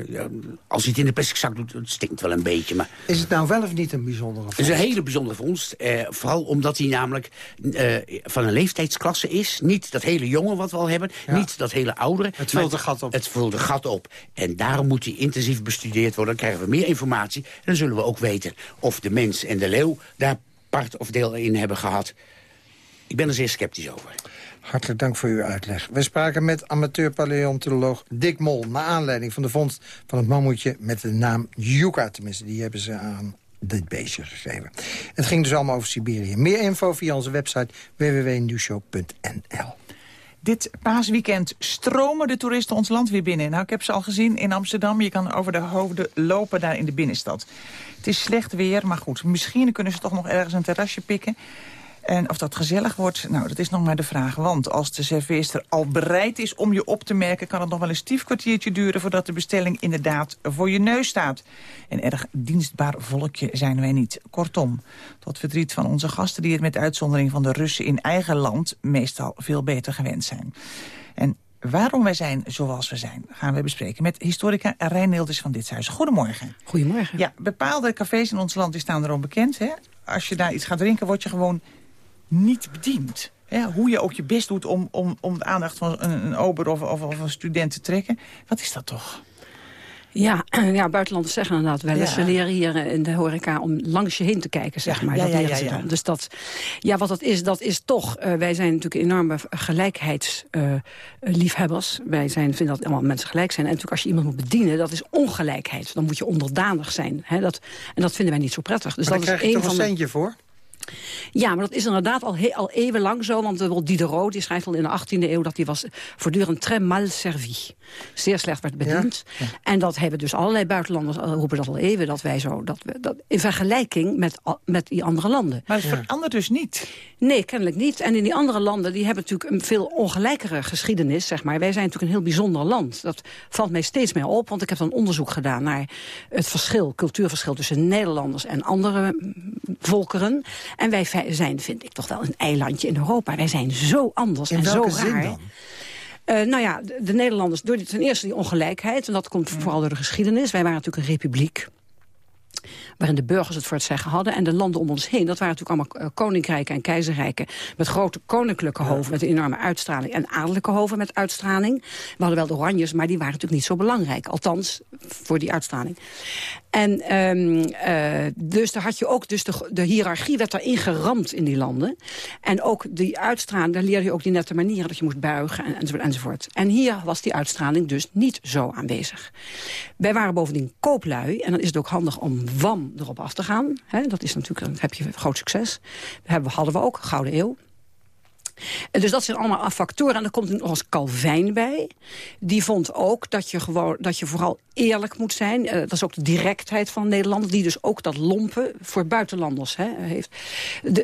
als je het in de plastic zak doet, het stinkt wel een beetje. Maar... Is het nou wel of niet een bijzondere vondst? Hele bijzondere vondst. Uh, vooral omdat hij namelijk uh, van een leeftijdsklasse is. Niet dat hele jonge wat we al hebben. Ja. Niet dat hele oudere. Het vult een gat op. Het vult een gat op. En daarom moet hij intensief bestudeerd worden. Dan krijgen we meer informatie. En dan zullen we ook weten of de mens en de leeuw daar part of deel in hebben gehad. Ik ben er zeer sceptisch over. Hartelijk dank voor uw uitleg. We spraken met amateur-paleontoloog Dick Mol... naar aanleiding van de vondst van het mammoetje met de naam Yuka. Tenminste, die hebben ze aan dit beestje gegeven. Het ging dus allemaal over Siberië. Meer info via onze website www.nieuwshow.nl. Dit paasweekend stromen de toeristen ons land weer binnen. Nou, ik heb ze al gezien in Amsterdam. Je kan over de hoofden lopen daar in de binnenstad. Het is slecht weer, maar goed. Misschien kunnen ze toch nog ergens een terrasje pikken. En of dat gezellig wordt, nou, dat is nog maar de vraag. Want als de serveerster al bereid is om je op te merken... kan het nog wel een stief kwartiertje duren... voordat de bestelling inderdaad voor je neus staat. Een erg dienstbaar volkje zijn wij niet. Kortom, tot verdriet van onze gasten... die het met uitzondering van de Russen in eigen land... meestal veel beter gewend zijn. En waarom wij zijn zoals we zijn... gaan we bespreken met historica Rijn Nilders van Ditshuis. Goedemorgen. Goedemorgen. Ja, bepaalde cafés in ons land die staan erom bekend. Hè? Als je daar iets gaat drinken, word je gewoon niet bediend. Ja, hoe je ook je best doet om, om, om de aandacht van een, een ober of, of, of een student te trekken. Wat is dat toch? Ja, ja, buitenlanders zeggen inderdaad wel eens. Ja. We leren hier in de horeca om langs je heen te kijken, zeg Ja, maar. ja, dat ja, leren ja, ze dan. Dus dat, ja, wat dat is, dat is toch... eh, wij zijn natuurlijk enorme gelijkheidsliefhebbers. wij zijn, vinden dat allemaal mensen gelijk zijn. En natuurlijk als je iemand moet bedienen, dat is ongelijkheid. Dan moet je onderdanig zijn. Hè? Dat, en dat vinden wij niet zo prettig. Dus Maar dat daar is krijg je een toch een centje voor? Ja, maar dat is inderdaad al, he- al eeuwenlang zo. Want bijvoorbeeld Diderot, die schrijft al in de 18e eeuw... dat hij was voortdurend très mal servi. Zeer slecht werd bediend. En dat hebben dus allerlei buitenlanders eh, roepen dat al eeuwen... dat wij zo, dat we, dat, in vergelijking met, met die andere landen. Maar het verandert dus niet. Nee, kennelijk niet. En in die andere landen, die hebben natuurlijk een veel ongelijkere geschiedenis, zeg maar. Wij zijn natuurlijk een heel bijzonder land. Dat valt mij steeds meer op, want ik heb dan onderzoek gedaan naar het verschil, cultuurverschil tussen Nederlanders en andere mm, volkeren. En wij zijn, vind ik, toch wel een eilandje in Europa. Wij zijn zo anders In en zo raar. dan? Eh, nou ja, de, de Nederlanders, door die, ten eerste die ongelijkheid... en dat komt vooral door de geschiedenis. Wij waren natuurlijk een republiek waarin de burgers het voor het zeggen hadden. En de landen om ons heen, dat waren natuurlijk allemaal eh, koninkrijken en keizerrijken... met grote koninklijke hoven met een enorme uitstraling... en adellijke hoven met uitstraling. We hadden wel de oranjes, maar die waren natuurlijk niet zo belangrijk. Althans, voor die uitstraling. En ehm, eh, dus daar had je ook, dus de, de hiërarchie werd daarin geramd in die landen. En ook die uitstraling, daar leerde je ook die nette manieren... dat je moest buigen en, enzovoort, enzovoort. En hier was die uitstraling dus niet zo aanwezig. Wij waren bovendien kooplui, en dan is het ook handig om wam erop af te gaan. Dat is natuurlijk, dan heb je groot succes. Dat hadden we ook, Gouden Eeuw. En dus dat zijn allemaal factoren. En er komt nog eens Calvijn bij. Die vond ook dat je, gewoon, dat je vooral eerlijk moet zijn. Eh, dat is ook de directheid van Nederlanders. Die dus ook dat lompen voor buitenlanders hè, heeft.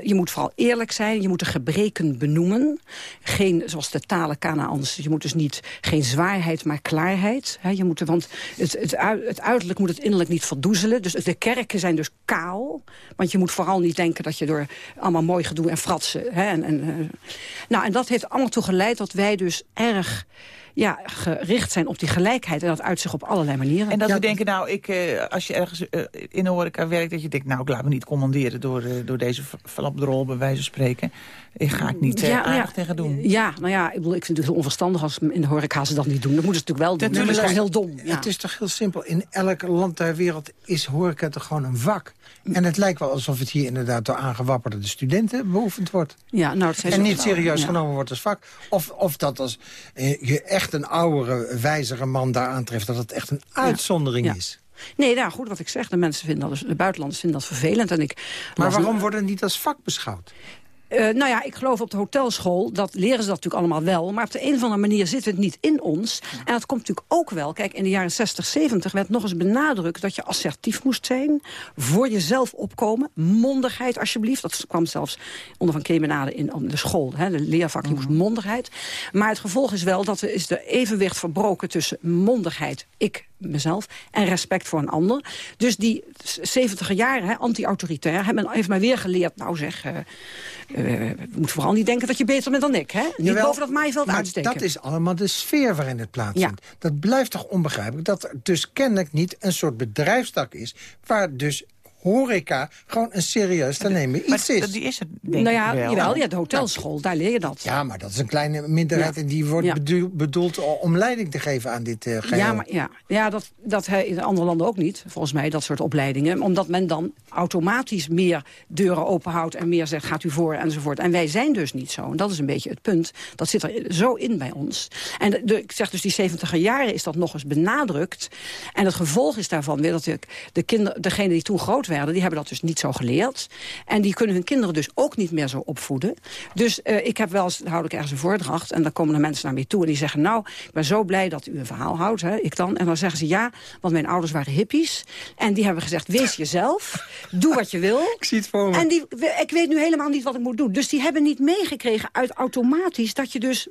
Je moet vooral eerlijk zijn. Je moet de gebreken benoemen. Geen, zoals de talen Kanaans. Je moet dus niet, geen zwaarheid, maar klaarheid. Hè, je moet, want het, het, het uiterlijk moet het innerlijk niet verdoezelen. Dus de kerken zijn dus kaal. Want je moet vooral niet denken dat je door allemaal mooi gedoe en fratsen... Hè, en, en, eh, nou, en dat heeft allemaal toe geleid dat wij dus erg ja, gericht zijn op die gelijkheid. En dat uit zich op allerlei manieren. En dat Ja, we denken, nou, ik, eh, als je ergens eh, in de horeca werkt... dat je denkt, nou, ik laat me niet commanderen door, eh, door deze flapdrol, bij wijze van spreken. Ik ga ik niet eh, Ja, aardig ja. tegen doen. Ja, nou ja, ik, bedoel, ik vind het heel onverstandig als in de horeca ze dat niet doen. Dat moeten ze natuurlijk wel doen. Natuurlijk. Dat is gewoon heel dom. Ja. Het is toch heel simpel. In elk land ter wereld is horeca toch gewoon een vak. En het lijkt wel alsof het hier inderdaad door aangewapperde studenten beoefend wordt. ja, nou, dat zijn En niet wel. serieus Ja. genomen wordt als vak. Of, of dat als eh, je echt een oudere, wijzere man daar aantreft... dat het echt een uitzondering Ja. is. Nee, nou goed, wat ik zeg. De mensen vinden dat, de buitenlanders vinden dat vervelend. En ik Maar waarom wordt het niet als vak beschouwd? Eh, nou ja, ik geloof op de hotelschool, dat leren ze dat natuurlijk allemaal wel. Maar op de een of andere manier zit het niet in ons. En dat komt natuurlijk ook wel. Kijk, in de jaren 60, 70 werd nog eens benadrukt dat je assertief moest zijn. Voor jezelf opkomen. Mondigheid alsjeblieft. Dat kwam zelfs onder Van Kemenade in de school. Hè, de leervak, je moest mondigheid. Maar het gevolg is wel dat er is de evenwicht verbroken tussen mondigheid, ik mezelf, en respect voor een ander. Dus die 70 jaren, anti-autoritair, heeft mij weer geleerd, nou zeg... eh, we moeten vooral niet denken dat je beter bent dan ik. Hè? Niet Jawel, boven dat maaiveld uitsteken. dat is allemaal de sfeer waarin het plaatsvindt. Dat blijft toch onbegrijpelijk? Dat er dus kennelijk niet een soort bedrijfstak is... waar dus horeca gewoon een serieus te nemen iets Maar is. die is het denk nou ja, ik wel. jawel, ja, de hotelschool, daar leer je dat. Ja, maar dat is een kleine minderheid Ja. en die wordt bedoeld om leiding te geven aan dit eh geheel. Ja, maar, ja, ja dat, dat hij in andere landen ook niet, volgens mij, dat soort opleidingen. Omdat men dan automatisch meer deuren openhoudt en meer zegt, gaat u voor enzovoort. En wij zijn dus niet zo. En dat is een beetje het punt. Dat zit er zo in bij ons. En de, de- ik zeg dus, die 70er jaren is dat nog eens benadrukt. En het gevolg is daarvan weer dat de, de kinderen, degenen die toen groot werden, die hebben dat dus niet zo geleerd. En die kunnen hun kinderen dus ook niet meer zo opvoeden. Dus eh, ik heb wel eens, houd ik ergens een voordracht en dan komen er mensen naar me toe en die zeggen, nou, ik ben zo blij dat u een verhaal houdt, hè, ik dan. En dan zeggen ze, ja, want mijn ouders waren hippies. En die hebben gezegd, wees jezelf, doe wat je wil. Ik zie het voor me. En die, ik weet nu helemaal niet wat ik moet doen. Dus die hebben niet meegekregen uit automatisch dat je dus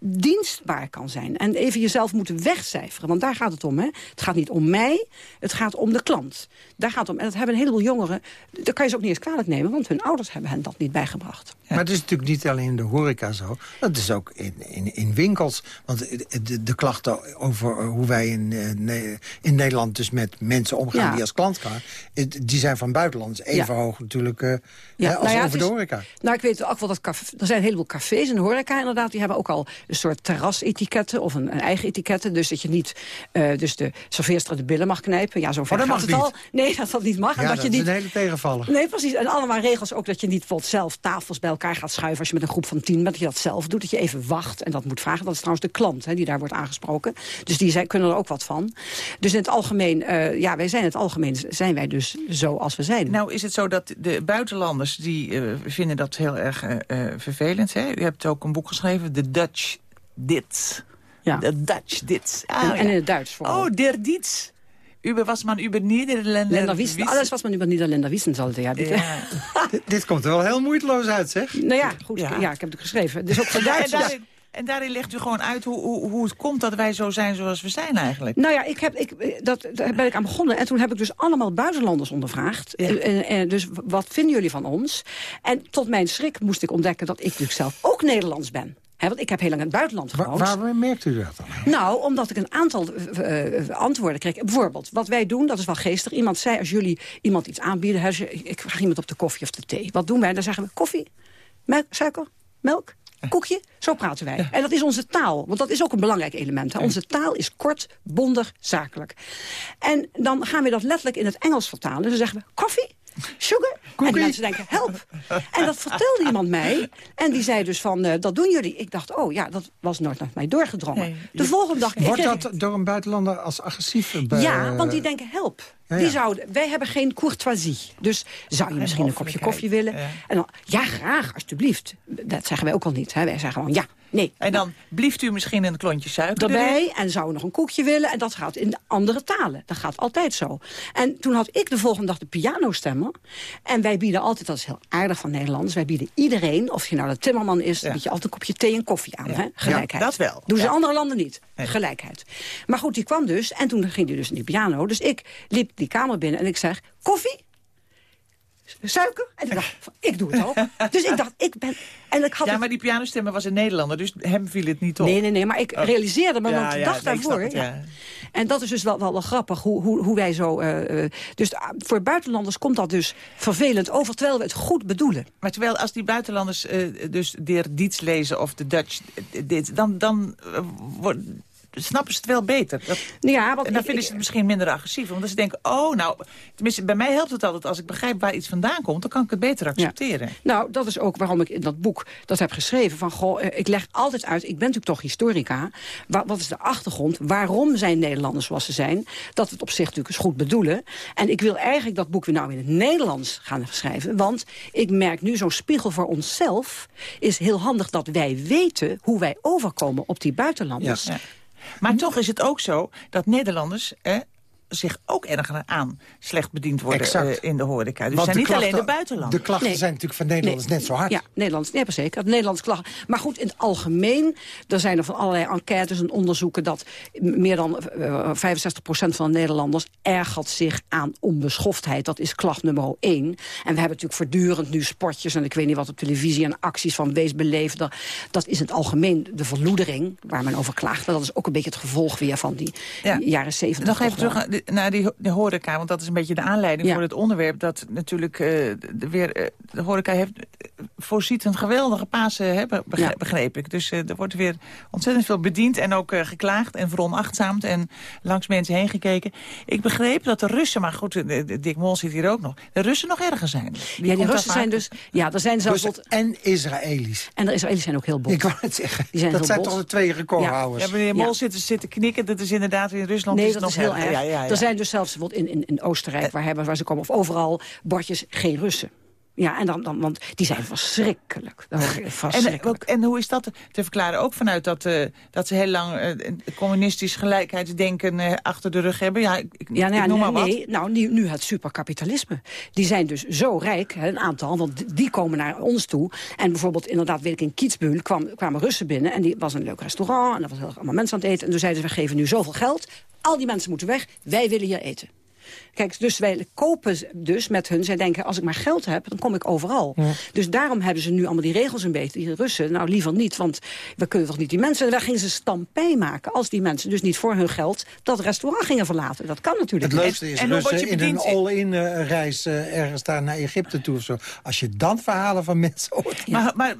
dienstbaar kan zijn. En even jezelf moeten wegcijferen, want daar gaat het om. Hè? Het gaat niet om mij, het gaat om de klant. Daar gaat het om. En dat hebben een heleboel jongeren... daar kan je ze ook niet eens kwalijk nemen... want hun ouders hebben hen dat niet bijgebracht. Maar het is natuurlijk niet alleen in de horeca zo. Dat is ook in, in, in winkels. Want de, de klachten over hoe wij in, eh, in Nederland dus met mensen omgaan Ja. die als klant gaan... die zijn van buitenlands even Ja. hoog natuurlijk eh, hè, als nou ja, over de is- horeca. Nou, ik weet ook wel dat café, er zijn een heleboel cafés in de horeca inderdaad. Die hebben ook al een soort terrasetiketten of een, een eigen etiketten. Dus dat je niet eh, dus de serveerster de billen mag knijpen. Ja, zover Oh, dat gaat mag het niet. al. Nee, dat dat niet mag. en Ja, dat, dat je is niet, een hele tegenvaller. Nee, precies. En allemaal regels ook dat je niet bijvoorbeeld zelf tafels bij elkaar gaat schuiven... als je met een groep van tien bent, dat je dat zelf doet. Dat je even wacht en dat moet vragen. Dat is trouwens de klant hè, die daar wordt aangesproken. Dus die zijn, kunnen er ook wat van. Dus in het algemeen, eh, ja, wij zijn in het algemeen zijn wij dus zo als we zijn. Nou is het zo dat de buitenlanders die eh, vinden dat heel erg eh, vervelend. Hè? U hebt ook een boek geschreven, The Dutch Dit. Ja. The Dutch Dit. Ah, en, ja. en in het Duits vooral. Oh, der Dietz. Über was man über Niederländer Länder wissen, alles wat men über Niederländer wissen sollte, ja. bitte. Ja. Dit, komt er wel heel moeiteloos uit, zeg. Nou ja, goed, ja. Ja. ik heb het ook geschreven. Dus ook voor En, daarin, legt u gewoon uit hoe, hoe, hoe het komt dat wij zo zijn zoals we zijn eigenlijk. Nou ja, ik heb, ik, dat, daar ben ik aan begonnen. En toen heb ik dus allemaal buitenlanders ondervraagd. Ja. En, en, en dus wat vinden jullie van ons? En tot mijn schrik moest ik ontdekken dat ik natuurlijk zelf ook Nederlands ben. Hè, want ik heb heel lang in het buitenland Waar, gewoond. waar merkt u dat dan? Nou, omdat ik een aantal eh, eh, antwoorden kreeg. Bijvoorbeeld, wat wij doen, dat is wel geestig. Iemand zei, als jullie iemand iets aanbieden... ik vraag iemand op de koffie of de thee. Wat doen wij? Dan zeggen we koffie, melk, suiker, melk, koekje. Zo praten wij. En dat is onze taal, want dat is ook een belangrijk element. Hè. Onze taal is kort, bondig, zakelijk. En dan gaan we dat letterlijk in het Engels vertalen. Dus dan zeggen we koffie, sugar. En de mensen denken, help. En dat vertelde iemand mij. En die zei dus van, eh, dat doen jullie. Ik dacht, oh ja, dat was nooit naar mij doorgedrongen. Nee. De volgende dag... Wordt dat door een buitenlander als agressief? eh, ja, want die denken help. Ja, Die zouden, wij hebben geen courtoisie. Dus zou je misschien een kopje koffie willen? Ja. En dan, ja, graag, alsjeblieft. Dat zeggen wij ook al niet. Hè. Wij zeggen gewoon ja, nee. En dan blieft u misschien een klontje suiker erin? Daarbij, en zou nog een koekje willen. En dat gaat in de andere talen. Dat gaat altijd zo. En toen had ik de volgende dag de pianostemmer. En wij bieden altijd, dat is heel aardig van Nederlanders... wij bieden iedereen, of je nou de timmerman is... Ja. bied je altijd een kopje thee en koffie aan. Ja. Hè? Gelijkheid. Ja, dat wel. Doen ze andere landen niet. Gelijkheid. Maar goed, die kwam dus. En toen ging hij dus in die piano. Dus ik liep die kamer binnen en ik zeg... Koffie? Suiker? En ik dacht, ik doe het ook. Dus ik dacht, ik ben... En ik had Ja, het- maar die pianostemmer was een Nederlander, dus hem viel het niet op. Nee, nee, nee, maar ik Oh. realiseerde me, Ja, want de ja, dag daarvoor... het, ja. En dat is dus wel, wel, wel grappig, hoe, hoe, hoe wij zo... eh, eh, dus voor buitenlanders komt dat dus vervelend over... terwijl we het goed bedoelen. Maar terwijl als die buitenlanders eh, dus Der Dietz lezen of de Dutch dit, dan, dan wordt- snappen ze het wel beter. Dat, Ja, want en dan ik- vinden ze het misschien minder agressief. Want ze denken, oh nou, tenminste bij mij helpt het altijd als ik begrijp waar iets vandaan komt, dan kan ik het beter accepteren. Nou, dat is ook waarom ik in dat boek dat heb geschreven. Van, goh, eh, ik leg altijd uit, ik ben natuurlijk toch historica. Wa- wat is de achtergrond? Waarom zijn Nederlanders zoals ze zijn? Dat we het op zich natuurlijk eens goed bedoelen. En ik wil eigenlijk dat boek weer nou in het Nederlands gaan schrijven. Want ik merk nu, zo'n spiegel voor onszelf... is heel handig dat wij weten hoe wij overkomen op die buitenlanders. Ja. Maar toch is het ook zo dat Nederlanders zich ook erger aan slecht bediend worden eh, in de horeca. Dus Want zijn niet klachten- alleen de buitenlanders. De klachten Nee. zijn natuurlijk van Nederlanders net zo hard. Ja, Nederlands, nee, zeker. Nederlands klachten. Maar goed, in het algemeen, er zijn er van allerlei enquêtes en onderzoeken... dat meer dan eh, 65% van de Nederlanders ergert zich aan onbeschoftheid. Dat is klacht nummer één. En we hebben natuurlijk voortdurend nu sportjes... en ik weet niet wat op televisie en acties van wees beleefder. Dat is in het algemeen de verloedering waar men over klaagt. Dat is ook een beetje het gevolg weer van die Ja. jaren 70. Nog even terug, naar die, de horeca, want dat is een beetje de aanleiding voor het onderwerp. Dat natuurlijk uh, de, weer, uh, de horeca heeft, voorziet een geweldige Pasen, hè, begreep ik. Dus er wordt weer ontzettend veel bediend en ook geklaagd en veronachtzaamd en langs mensen heen gekeken. Ik begreep dat de Russen, maar goed, Dick Mol zit hier ook nog, de Russen nog erger zijn. Die ja, die Russen zijn dus, ja, er zijn zelfs... Russen en Israëli's. En de Israëli's zijn ook heel bot. Ik wou het zeggen, die zijn dat zijn toch de twee recordhouders. Ja, meneer Mol zit, zit te knikken, dat is inderdaad in Rusland nee, is dat nog is heel erg. Ja, ja, ja. Er zijn dus zelfs in, in, in Oostenrijk, waar, hebben, waar ze komen, of overal bordjes geen Russen. Ja, en dan, dan, want die zijn verschrikkelijk. verschrikkelijk. En, en, hoe is dat te verklaren? Ook vanuit dat, uh, dat ze heel lang uh, communistisch gelijkheidsdenken uh, achter de rug hebben. Ja, ik, ja, nou, ik noem nee, maar wat. Nee, nou, nu, nu het superkapitalisme. Die zijn dus zo rijk, een aantal, want die komen naar ons toe. En bijvoorbeeld, inderdaad, weet ik, in Kitzbühel kwam, kwamen Russen binnen... en die was een leuk restaurant, en er was allemaal mensen aan het eten. En toen zeiden ze, we geven nu zoveel geld, al die mensen moeten weg, wij willen hier eten. Kijk, dus wij kopen dus met hun. Zij denken, als ik maar geld heb, dan kom ik overal. Dus daarom hebben ze nu allemaal die regels een beetje. Die Russen, nou liever niet, want we kunnen toch niet die mensen... Daar gingen ze stampij maken als die mensen dus niet voor hun geld... dat restaurant gingen verlaten. Dat kan natuurlijk Het leukste is en, Russen in een all-in uh, reis uh, ergens daar naar Egypte toe of zo. Als je dan verhalen van mensen hoort. Maar, maar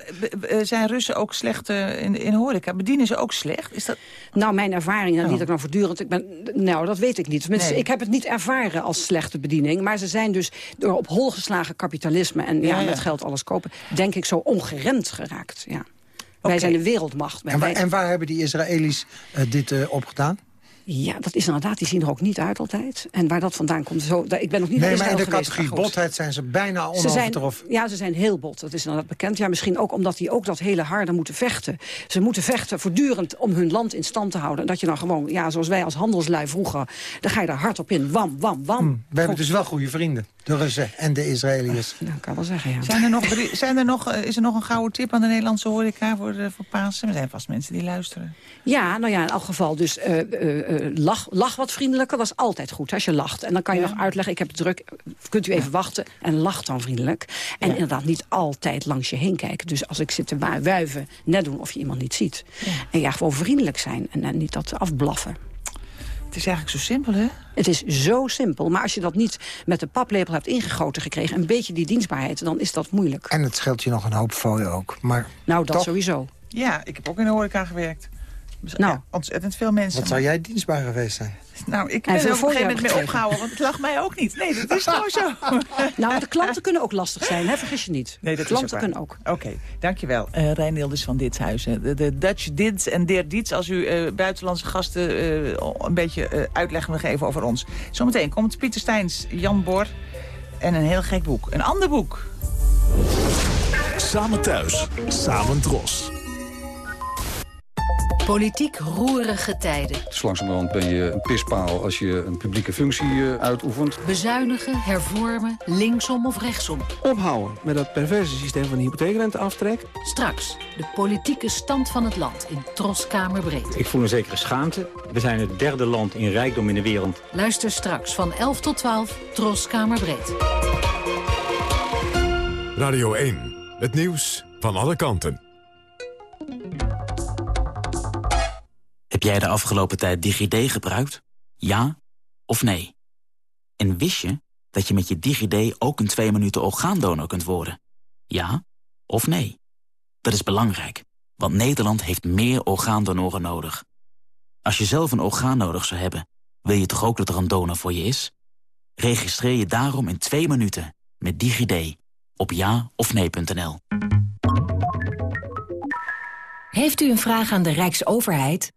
zijn Russen ook slecht uh, in, in horeca? Bedienen ze ook slecht? Is dat... Nou, mijn ervaring, en oh. niet dat ik nou voortdurend... Ik ben, nou, dat weet ik niet. Nee. ik heb het niet ervaren als slechte bediening. Maar ze zijn dus door op hol geslagen kapitalisme... en ja, ja, met geld alles kopen, denk ik zo ongeremd geraakt. Ja. Wij zijn de wereldmacht. En waar, en waar hebben die Israëli's uh, dit uh, opgedaan? Ja, dat is inderdaad, die zien er ook niet uit altijd. En waar dat vandaan komt, zo, ik ben nog niet Nee, maar in de categorie botheid zijn ze bijna onovertroffen. Ja, ze zijn heel bot, dat is inderdaad bekend. Ja, misschien ook omdat die ook dat hele harde moeten vechten. Ze moeten vechten voortdurend om hun land in stand te houden. En dat je dan gewoon, ja, zoals wij als handelslui vroeger... dan ga je daar hard op in, wam, wam, wam. Hmm, we hebben dus wel goede vrienden. De Russen en de Israëliërs. Nou, kan wel zeggen, ja. Zijn er nog, zijn er nog, is er nog een gouden tip aan de Nederlandse horeca voor, voor Pasen? Er zijn vast mensen die luisteren. Ja, nou ja, in elk geval dus uh, uh, lach, lach wat vriendelijker. Dat is altijd goed als je lacht. En dan kan je nog uitleggen, ik heb het druk, kunt u even ja. wachten. En lach dan vriendelijk. En ja. inderdaad niet altijd langs je heen kijken. Dus als ik zit te wuiven, net doen of je iemand niet ziet. En ja, gewoon vriendelijk zijn en, en niet dat afblaffen. Het is eigenlijk zo simpel, hè? Het is zo simpel. Maar als je dat niet met de paplepel hebt ingegoten gekregen... een beetje die dienstbaarheid, dan is dat moeilijk. En het scheelt je nog een hoop voor je ook. Maar nou, dat toch? sowieso. Ja, ik heb ook in de horeca gewerkt. Nou. Ja, ontzettend veel mensen. Wat zou jij dienstbaar geweest zijn? Nou, ik ben er op een gegeven moment mee opgehouden, want het lag mij ook niet. Nee, dat is gewoon zo. nou, de klanten kunnen ook lastig zijn, hè? vergis je niet. Nee, dat klanten is kunnen ook. Oké, okay, dankjewel. Uh, Rijn van Ditshuizen. De, de Dutch Dids en Der Diets, als u uh, buitenlandse gasten uh, een beetje uitleg wil geven over ons. Zometeen komt Pieter Steins, Jan Bor en een heel gek boek. Een ander boek. Samen thuis, samen dros. Politiek roerige tijden. Dus langzamerhand ben je een pispaal als je een publieke functie uh, uitoefent. Bezuinigen, hervormen, linksom of rechtsom. Ophouden met dat perverse systeem van de hypotheekrenteaftrek. Straks de politieke stand van het land in Troskamerbreed. Ik voel een zekere schaamte. We zijn het derde land in rijkdom in de wereld. Luister straks van 11 tot 12 Troskamerbreed. Radio 1, het nieuws van alle kanten. Heb jij de afgelopen tijd DigiD gebruikt? Ja of nee? En wist je dat je met je DigiD ook een 2 minuten orgaandonor kunt worden? Ja of nee? Dat is belangrijk, want Nederland heeft meer orgaandonoren nodig. Als je zelf een orgaan nodig zou hebben, wil je toch ook dat er een donor voor je is? Registreer je daarom in 2 minuten met DigiD op ja of nee.nl. Heeft u een vraag aan de Rijksoverheid?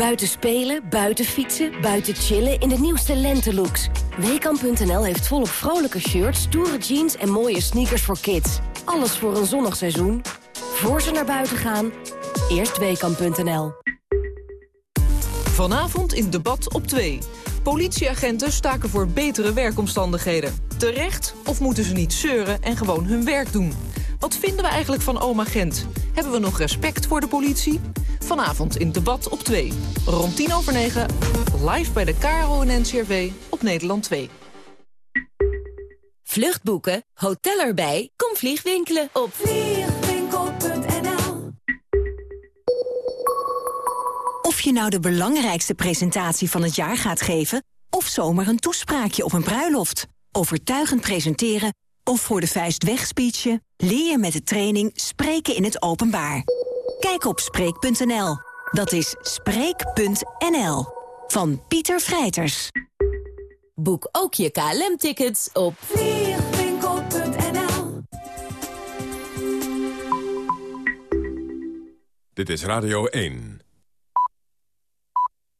Buiten spelen, buiten fietsen, buiten chillen in de nieuwste lentelooks. Weekamp.nl heeft volop vrolijke shirts, stoere jeans en mooie sneakers voor kids. Alles voor een zonnig seizoen. Voor ze naar buiten gaan, eerst Weekamp.nl. Vanavond in debat op 2. Politieagenten staken voor betere werkomstandigheden. Terecht of moeten ze niet zeuren en gewoon hun werk doen? Wat vinden we eigenlijk van oma Gent? Hebben we nog respect voor de politie? Vanavond in debat op 2. Rond 10 over 9, live bij de KRO en NCRV op Nederland 2. Vluchtboeken, hotel erbij, kom vliegwinkelen op vliegwinkel.nl Of je nou de belangrijkste presentatie van het jaar gaat geven... of zomaar een toespraakje op een bruiloft. Overtuigend presenteren of voor de vuist wegspeechen... leer je met de training Spreken in het Openbaar. Kijk op Spreek.nl. Dat is Spreek.nl. Van Pieter Vrijters. Boek ook je KLM-tickets op vliegwinkel.nl Dit is Radio 1.